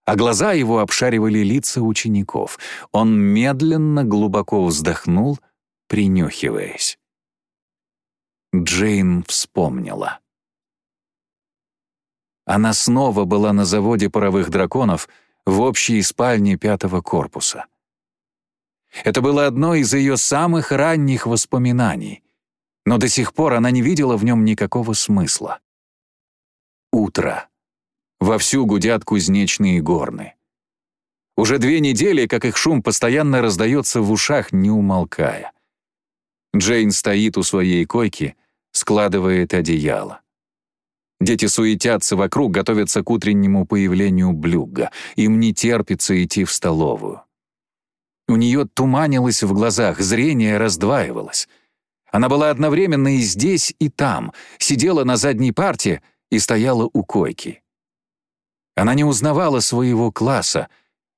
А глаза его обшаривали лица учеников. Он медленно, глубоко вздохнул, принюхиваясь. Джейн вспомнила. Она снова была на заводе паровых драконов в общей спальне пятого корпуса. Это было одно из ее самых ранних воспоминаний — но до сих пор она не видела в нем никакого смысла. Утро. Вовсю гудят кузнечные горны. Уже две недели, как их шум постоянно раздается в ушах, не умолкая. Джейн стоит у своей койки, складывает одеяло. Дети суетятся вокруг, готовятся к утреннему появлению блюга. Им не терпится идти в столовую. У нее туманилось в глазах, зрение раздваивалось. Она была одновременно и здесь, и там, сидела на задней парте и стояла у койки. Она не узнавала своего класса,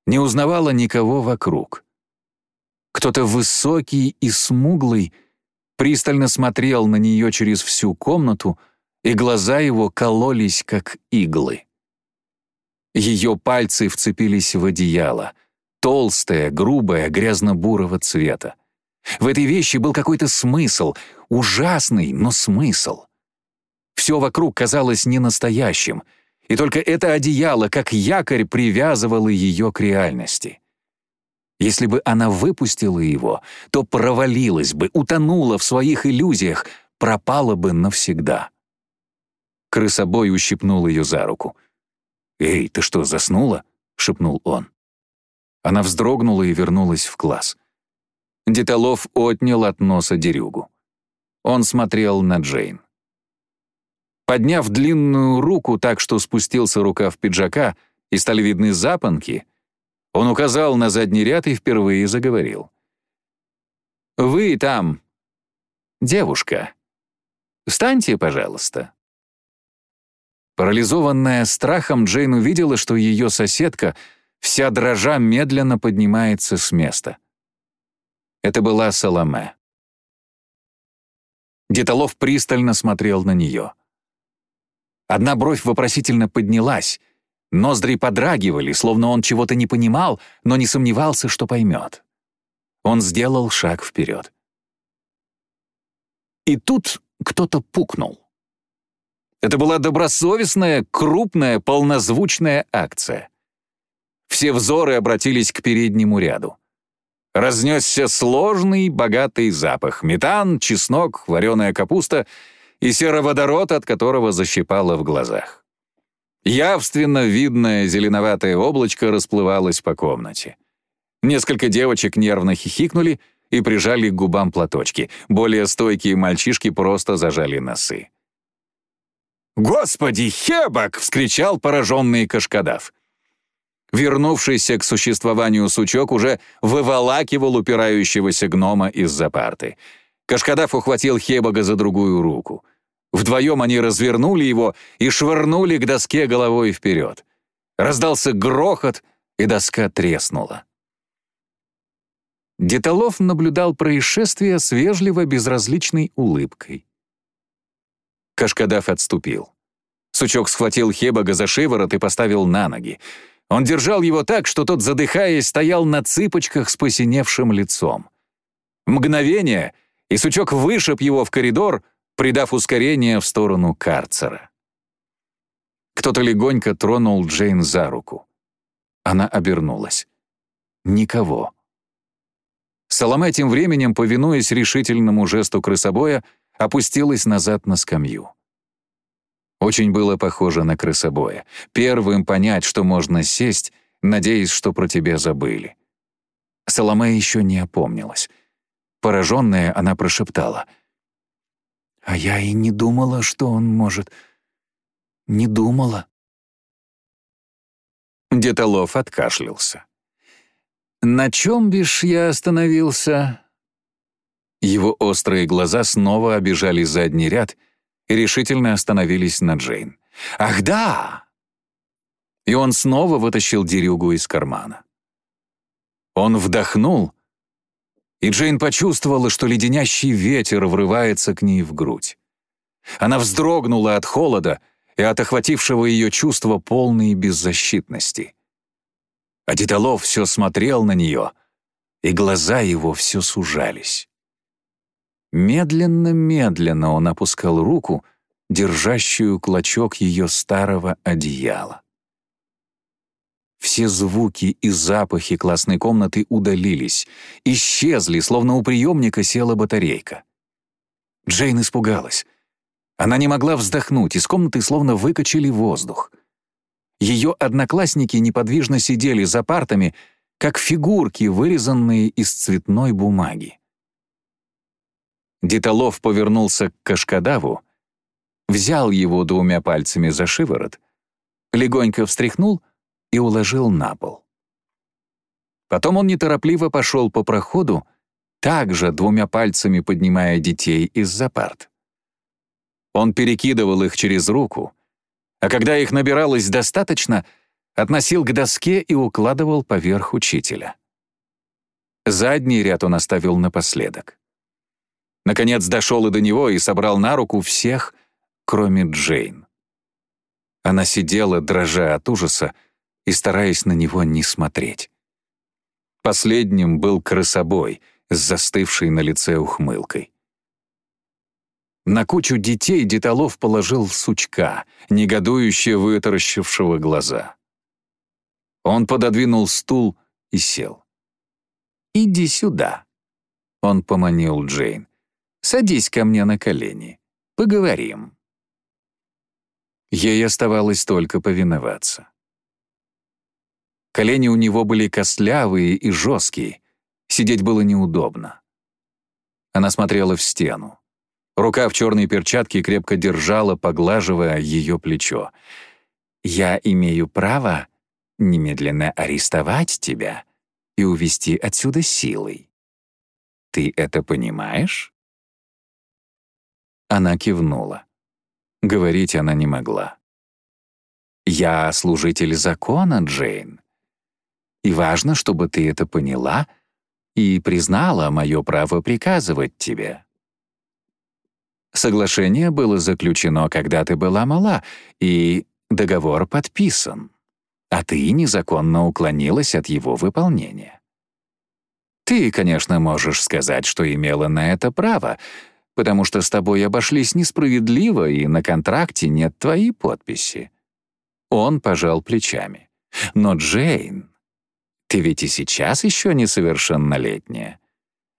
не узнавала никого вокруг. Кто-то высокий и смуглый пристально смотрел на нее через всю комнату, и глаза его кололись, как иглы. Ее пальцы вцепились в одеяло, толстое, грубое, грязно-бурого цвета. В этой вещи был какой-то смысл, ужасный, но смысл. Все вокруг казалось ненастоящим, и только это одеяло, как якорь, привязывало ее к реальности. Если бы она выпустила его, то провалилась бы, утонула в своих иллюзиях, пропала бы навсегда. Крысобой ущипнул ее за руку. «Эй, ты что, заснула?» — шепнул он. Она вздрогнула и вернулась в класс. Деталов отнял от носа дерюгу. Он смотрел на Джейн. Подняв длинную руку так, что спустился рукав пиджака и стали видны запонки, он указал на задний ряд и впервые заговорил. «Вы там, девушка, встаньте, пожалуйста». Парализованная страхом, Джейн увидела, что ее соседка, вся дрожа, медленно поднимается с места. Это была Саламе. Деталов пристально смотрел на нее. Одна бровь вопросительно поднялась, ноздри подрагивали, словно он чего-то не понимал, но не сомневался, что поймет. Он сделал шаг вперед. И тут кто-то пукнул. Это была добросовестная, крупная, полнозвучная акция. Все взоры обратились к переднему ряду. Разнесся сложный, богатый запах. Метан, чеснок, вареная капуста и сероводород, от которого защипало в глазах. Явственно видное зеленоватое облачко расплывалось по комнате. Несколько девочек нервно хихикнули и прижали к губам платочки. Более стойкие мальчишки просто зажали носы. «Господи, Хебак!» — вскричал пораженный Кашкадав. Вернувшийся к существованию сучок уже выволакивал упирающегося гнома из-за парты. Кашкадав ухватил Хебага за другую руку. Вдвоем они развернули его и швырнули к доске головой вперед. Раздался грохот, и доска треснула. Деталов наблюдал происшествие с вежливо безразличной улыбкой. Кашкадав отступил. Сучок схватил Хебага за шиворот и поставил на ноги. Он держал его так, что тот, задыхаясь, стоял на цыпочках с посиневшим лицом. Мгновение, и Сучок вышиб его в коридор, придав ускорение в сторону карцера. Кто-то легонько тронул Джейн за руку. Она обернулась. Никого. Саламе тем временем, повинуясь решительному жесту крысобоя, опустилась назад на скамью. Очень было похоже на крысобоя. Первым понять, что можно сесть, надеясь, что про тебя забыли. Соломе еще не опомнилась. Пораженная, она прошептала. «А я и не думала, что он может... Не думала». Деталов откашлялся. «На чем бишь я остановился?» Его острые глаза снова обижали задний ряд — и решительно остановились на Джейн. «Ах да!» И он снова вытащил дерюгу из кармана. Он вдохнул, и Джейн почувствовала, что леденящий ветер врывается к ней в грудь. Она вздрогнула от холода и от охватившего ее чувства полной беззащитности. А Титалов все смотрел на нее, и глаза его все сужались. Медленно-медленно он опускал руку, держащую клочок ее старого одеяла. Все звуки и запахи классной комнаты удалились, исчезли, словно у приемника села батарейка. Джейн испугалась. Она не могла вздохнуть, из комнаты словно выкачали воздух. Ее одноклассники неподвижно сидели за партами, как фигурки, вырезанные из цветной бумаги. Деталов повернулся к Кашкадаву, взял его двумя пальцами за шиворот, легонько встряхнул и уложил на пол. Потом он неторопливо пошел по проходу, также двумя пальцами поднимая детей из-за парт. Он перекидывал их через руку, а когда их набиралось достаточно, относил к доске и укладывал поверх учителя. Задний ряд он оставил напоследок. Наконец дошел и до него и собрал на руку всех, кроме Джейн. Она сидела, дрожа от ужаса, и стараясь на него не смотреть. Последним был крысобой с застывшей на лице ухмылкой. На кучу детей Деталов положил сучка, негодующе вытаращившего глаза. Он пододвинул стул и сел. «Иди сюда», — он поманил Джейн. Садись ко мне на колени. Поговорим». Ей оставалось только повиноваться. Колени у него были костлявые и жесткие, сидеть было неудобно. Она смотрела в стену. Рука в черной перчатке крепко держала, поглаживая ее плечо. «Я имею право немедленно арестовать тебя и увести отсюда силой. Ты это понимаешь?» Она кивнула. Говорить она не могла. «Я служитель закона, Джейн. И важно, чтобы ты это поняла и признала мое право приказывать тебе». Соглашение было заключено, когда ты была мала, и договор подписан, а ты незаконно уклонилась от его выполнения. Ты, конечно, можешь сказать, что имела на это право, потому что с тобой обошлись несправедливо, и на контракте нет твоей подписи». Он пожал плечами. «Но, Джейн, ты ведь и сейчас еще несовершеннолетняя,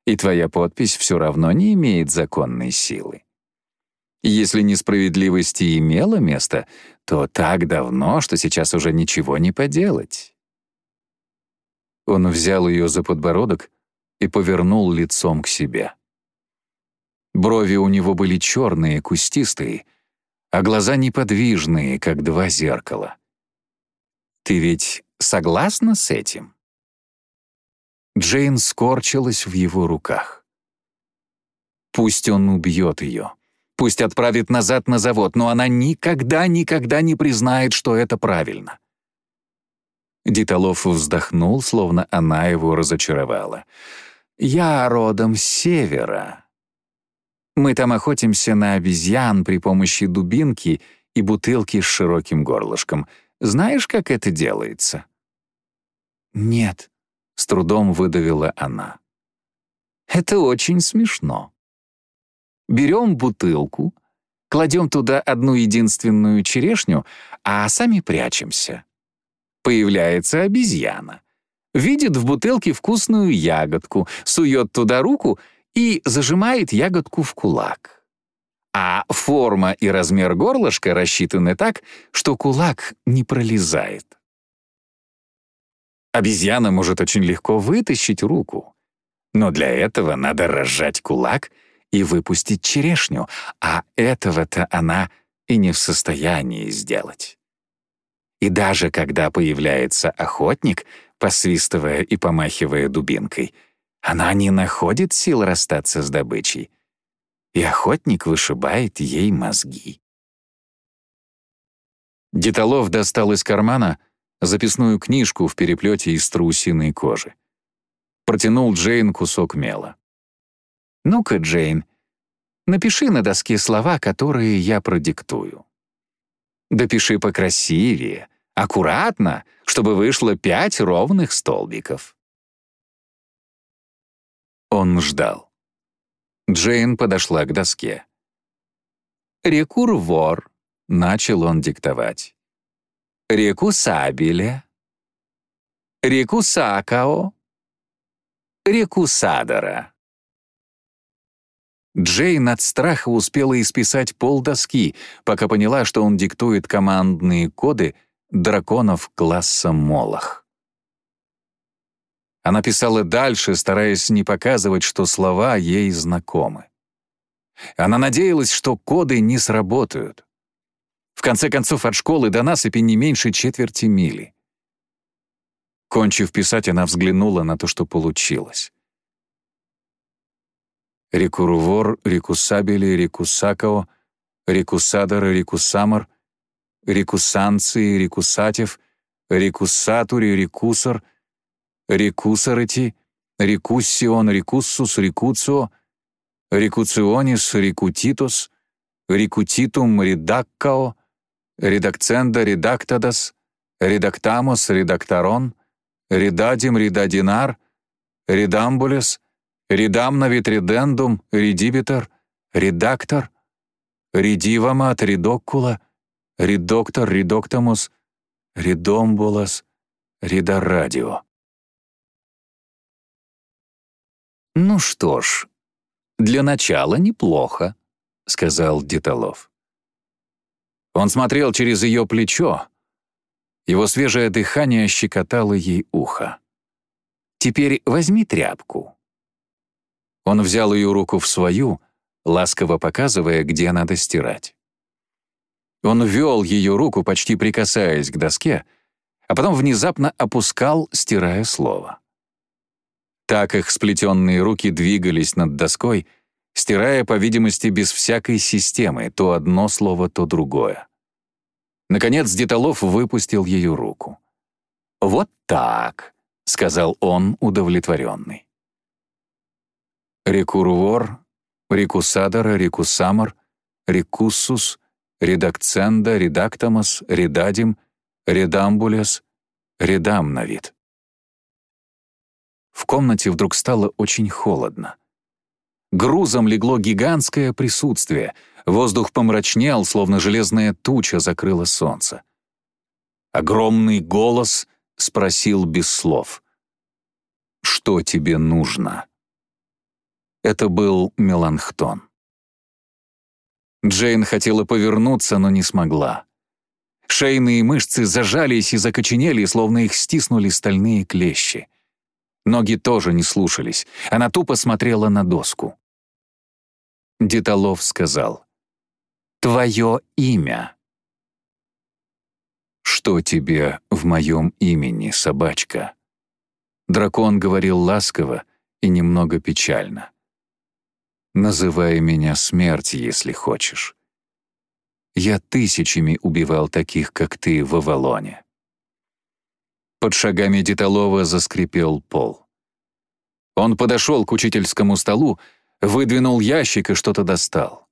и твоя подпись все равно не имеет законной силы. Если несправедливость и имела место, то так давно, что сейчас уже ничего не поделать». Он взял ее за подбородок и повернул лицом к себе. Брови у него были черные, кустистые, а глаза неподвижные, как два зеркала. «Ты ведь согласна с этим?» Джейн скорчилась в его руках. Пусть он убьет ее, пусть отправит назад на завод, но она никогда-никогда не признает, что это правильно. Диталов вздохнул, словно она его разочаровала. Я родом с севера. Мы там охотимся на обезьян при помощи дубинки и бутылки с широким горлышком. Знаешь, как это делается?» «Нет», — с трудом выдавила она. «Это очень смешно. Берем бутылку, кладем туда одну единственную черешню, а сами прячемся. Появляется обезьяна. Видит в бутылке вкусную ягодку, сует туда руку и зажимает ягодку в кулак. А форма и размер горлышка рассчитаны так, что кулак не пролезает. Обезьяна может очень легко вытащить руку, но для этого надо разжать кулак и выпустить черешню, а этого-то она и не в состоянии сделать. И даже когда появляется охотник, посвистывая и помахивая дубинкой, она не находит сил расстаться с добычей, и охотник вышибает ей мозги. Деталов достал из кармана записную книжку в переплете из страусиной кожи. Протянул Джейн кусок мела. «Ну-ка, Джейн, напиши на доске слова, которые я продиктую. Допиши покрасивее, аккуратно, чтобы вышло пять ровных столбиков». Он ждал. Джейн подошла к доске. «Рекур-вор», — начал он диктовать. «Рекусабиле», «Рекусакао», «Рекусадора». Джейн от страха успела исписать полдоски, пока поняла, что он диктует командные коды драконов класса Молох. Она писала дальше, стараясь не показывать, что слова ей знакомы. Она надеялась, что коды не сработают. В конце концов, от школы до насыпи не меньше четверти мили. Кончив писать, она взглянула на то, что получилось. Рекурувор, Рекусабели, Рекусакао, Рекусадор, Рекусамар, Рекусанции, Рекусатев, Рекусатури, Рекусор, Рекусарати, Рекуссион, Рекуссус, Рекуцио, Рекуционис, Рекутитус, Рекутитум, Редаккао, Редакценда, Редактадас, Редактамус, Редакторон, Редадим, Редадинар, Редамбулес, Редамна витридендум, Редибитер, Редактор, Редивамат, Редоккула, Редоктор, Редоктамус, Редомбулас, Редорадио. «Ну что ж, для начала неплохо», — сказал Деталов. Он смотрел через ее плечо. Его свежее дыхание щекотало ей ухо. «Теперь возьми тряпку». Он взял ее руку в свою, ласково показывая, где надо стирать. Он ввел ее руку, почти прикасаясь к доске, а потом внезапно опускал, стирая слово. Так их сплетенные руки двигались над доской, стирая, по видимости, без всякой системы, то одно слово, то другое. Наконец Деталов выпустил ее руку. «Вот так», — сказал он, удовлетворенный. Рекурвор, рекусадор, рекусамор, рекуссус, редакценда, редактамос, редадим, редамбулес, редам на вид. В комнате вдруг стало очень холодно. Грузом легло гигантское присутствие. Воздух помрачнел, словно железная туча закрыла солнце. Огромный голос спросил без слов. «Что тебе нужно?» Это был Меланхтон. Джейн хотела повернуться, но не смогла. Шейные мышцы зажались и закоченели, словно их стиснули стальные клещи. Ноги тоже не слушались. Она тупо смотрела на доску. Деталов сказал. «Твое имя». «Что тебе в моем имени, собачка?» Дракон говорил ласково и немного печально. «Называй меня смерть, если хочешь. Я тысячами убивал таких, как ты, в Авалоне». Под шагами Деталова заскрипел пол. Он подошел к учительскому столу, выдвинул ящик и что-то достал.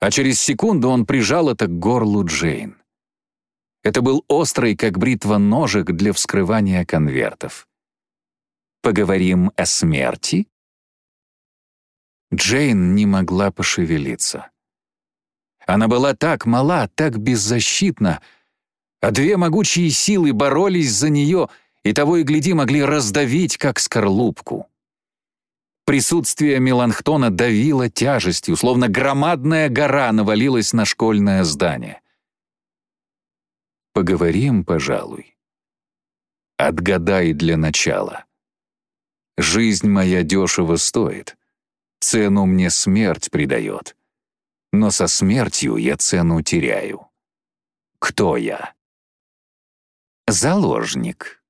А через секунду он прижал это к горлу Джейн. Это был острый, как бритва, ножик для вскрывания конвертов. «Поговорим о смерти?» Джейн не могла пошевелиться. Она была так мала, так беззащитна, а две могучие силы боролись за нее и того и гляди могли раздавить, как скорлупку. Присутствие Меланхтона давило тяжестью, словно громадная гора навалилась на школьное здание. Поговорим, пожалуй. Отгадай для начала. Жизнь моя дешево стоит. Цену мне смерть придает. Но со смертью я цену теряю. Кто я? Заложник.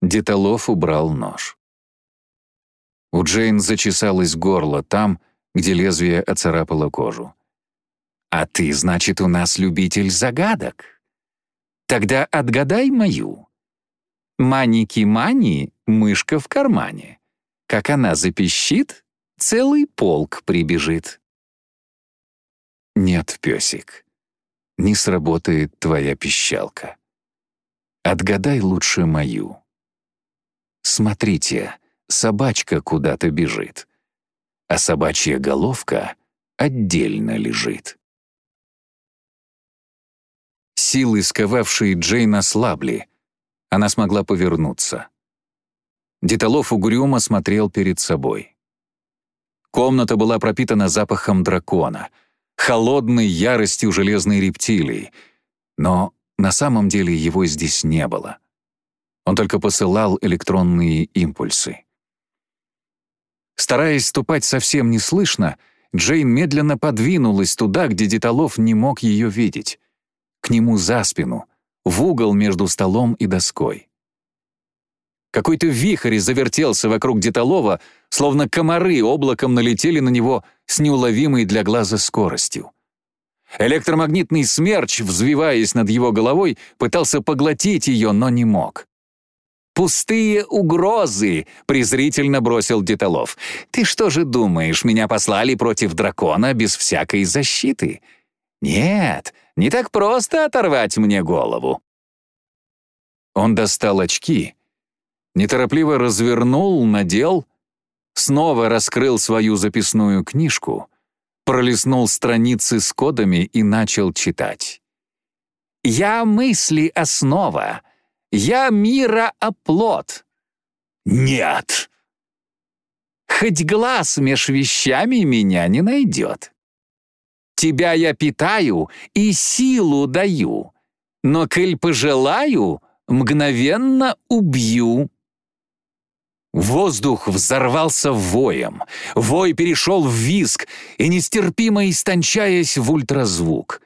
Деталов убрал нож. У Джейн зачесалось горло там, где лезвие оцарапало кожу. «А ты, значит, у нас любитель загадок?» Тогда отгадай мою. Маники-мани, мышка в кармане. Как она запищит, целый полк прибежит. Нет, песик, не сработает твоя пищалка. Отгадай лучше мою. Смотрите, собачка куда-то бежит, а собачья головка отдельно лежит. Силы, сковавшие Джейн, ослабли. Она смогла повернуться. Деталов угрюмо смотрел перед собой. Комната была пропитана запахом дракона, холодной яростью железной рептилии. Но на самом деле его здесь не было. Он только посылал электронные импульсы. Стараясь ступать совсем неслышно, Джейн медленно подвинулась туда, где Деталов не мог ее видеть к нему за спину, в угол между столом и доской. Какой-то вихрь завертелся вокруг Деталова, словно комары облаком налетели на него с неуловимой для глаза скоростью. Электромагнитный смерч, взвиваясь над его головой, пытался поглотить ее, но не мог. «Пустые угрозы!» — презрительно бросил Деталов. «Ты что же думаешь, меня послали против дракона без всякой защиты? Нет, не так просто оторвать мне голову». Он достал очки, неторопливо развернул, надел, снова раскрыл свою записную книжку, пролистнул страницы с кодами и начал читать. «Я мысли основа, я мира оплот». «Нет!» «Хоть глаз меж вещами меня не найдет». Тебя я питаю и силу даю, но, коль пожелаю, мгновенно убью». Воздух взорвался воем, вой перешел в визг и, нестерпимо истончаясь в ультразвук.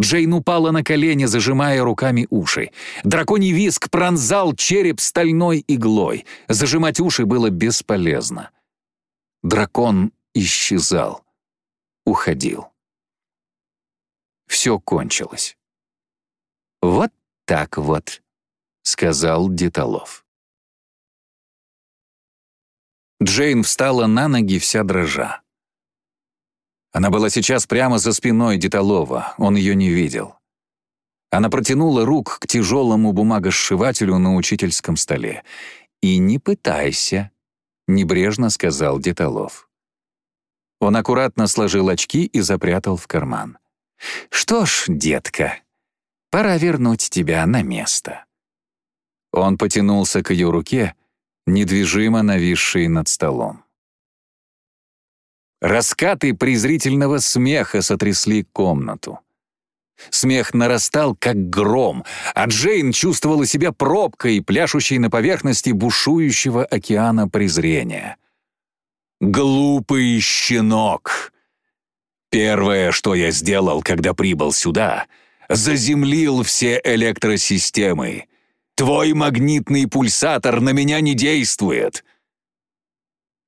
Джейн упала на колени, зажимая руками уши. Драконий визг пронзал череп стальной иглой. Зажимать уши было бесполезно. Дракон исчезал, уходил все кончилось. «Вот так вот», — сказал Деталов. Джейн встала на ноги вся дрожа. Она была сейчас прямо за спиной Деталова, он ее не видел. Она протянула рук к тяжелому бумагосшивателю на учительском столе. «И не пытайся», — небрежно сказал Деталов. Он аккуратно сложил очки и запрятал в карман. «Что ж, детка, пора вернуть тебя на место». Он потянулся к ее руке, недвижимо нависшей над столом. Раскаты презрительного смеха сотрясли комнату. Смех нарастал, как гром, а Джейн чувствовала себя пробкой, пляшущей на поверхности бушующего океана презрения. «Глупый щенок!» Первое, что я сделал, когда прибыл сюда, заземлил все электросистемы. Твой магнитный пульсатор на меня не действует.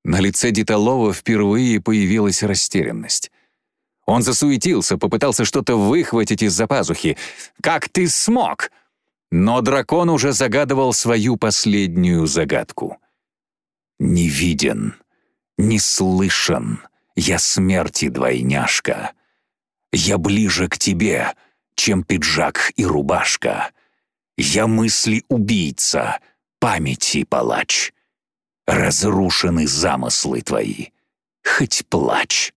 На лице Диталова впервые появилась растерянность. Он засуетился, попытался что-то выхватить из-за пазухи. «Как ты смог?» Но дракон уже загадывал свою последнюю загадку. Не виден, не слышен, я смерти двойняшка. Я ближе к тебе, чем пиджак и рубашка. Я мысли убийца, памяти палач. Разрушены замыслы твои, хоть плачь.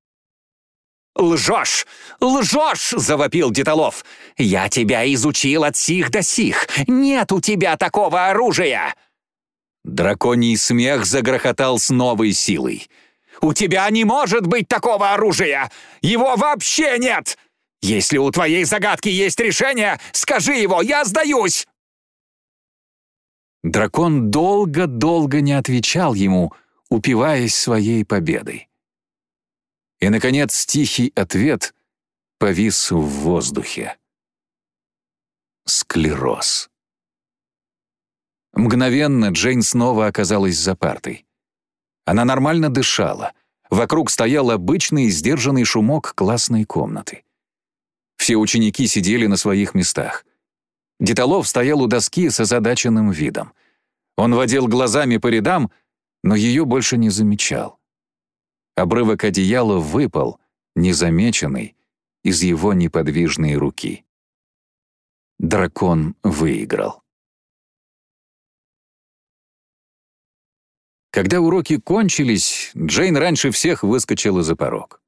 «Лжешь! Лжешь!» — завопил Детолов. «Я тебя изучил от сих до сих. Нет у тебя такого оружия!»
Драконий смех загрохотал с новой силой.
«У тебя не может быть такого оружия! Его вообще нет! Если у твоей загадки есть решение, скажи его, я сдаюсь!»
Дракон долго-долго не отвечал ему, упиваясь своей победой. И, наконец, тихий ответ повис в воздухе. Склероз. Мгновенно Джейн снова оказалась за партой. Она нормально дышала. Вокруг стоял обычный сдержанный шумок классной комнаты. Все ученики сидели на своих местах. Деталов стоял у доски с озадаченным видом. Он водил глазами по рядам, но ее больше не замечал. Обрывок одеяла выпал, незамеченный, из его неподвижной руки. Дракон выиграл. Когда уроки кончились, Джейн раньше всех выскочила за порог.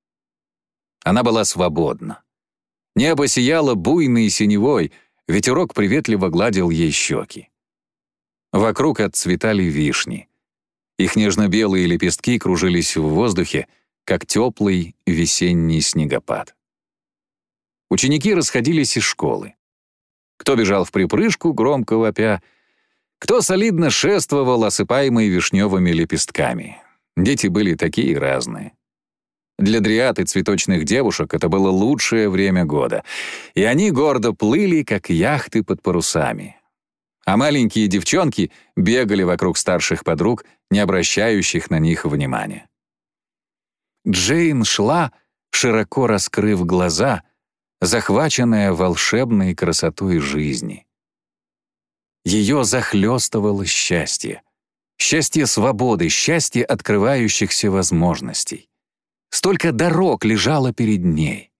Она была свободна. Небо сияло буйной синевой, ветерок приветливо гладил ей щеки. Вокруг отцветали вишни. Их нежно-белые лепестки кружились в воздухе, как теплый весенний снегопад. Ученики расходились из школы. Кто бежал в припрыжку, громко вопя, кто солидно шествовал, осыпаемый вишневыми лепестками. Дети были такие разные. Для дриад и цветочных девушек это было лучшее время года, и они гордо плыли, как яхты под парусами, а маленькие девчонки бегали вокруг старших подруг, не обращающих на них внимания. Джейн шла, широко раскрыв глаза, захваченная волшебной красотой жизни. Ее захлестывало счастье. Счастье свободы, счастье открывающихся возможностей. Столько дорог лежало перед ней.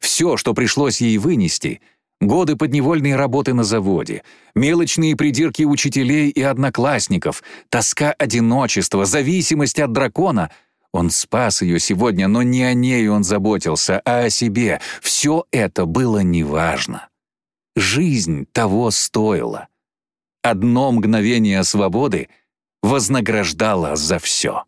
Все, что пришлось ей вынести — Годы подневольной работы на заводе, мелочные придирки учителей и одноклассников, тоска одиночества, зависимость от дракона. Он спас ее сегодня, но не о ней он заботился, а о себе. Все это было неважно. Жизнь того стоила. Одно мгновение свободы вознаграждало за все.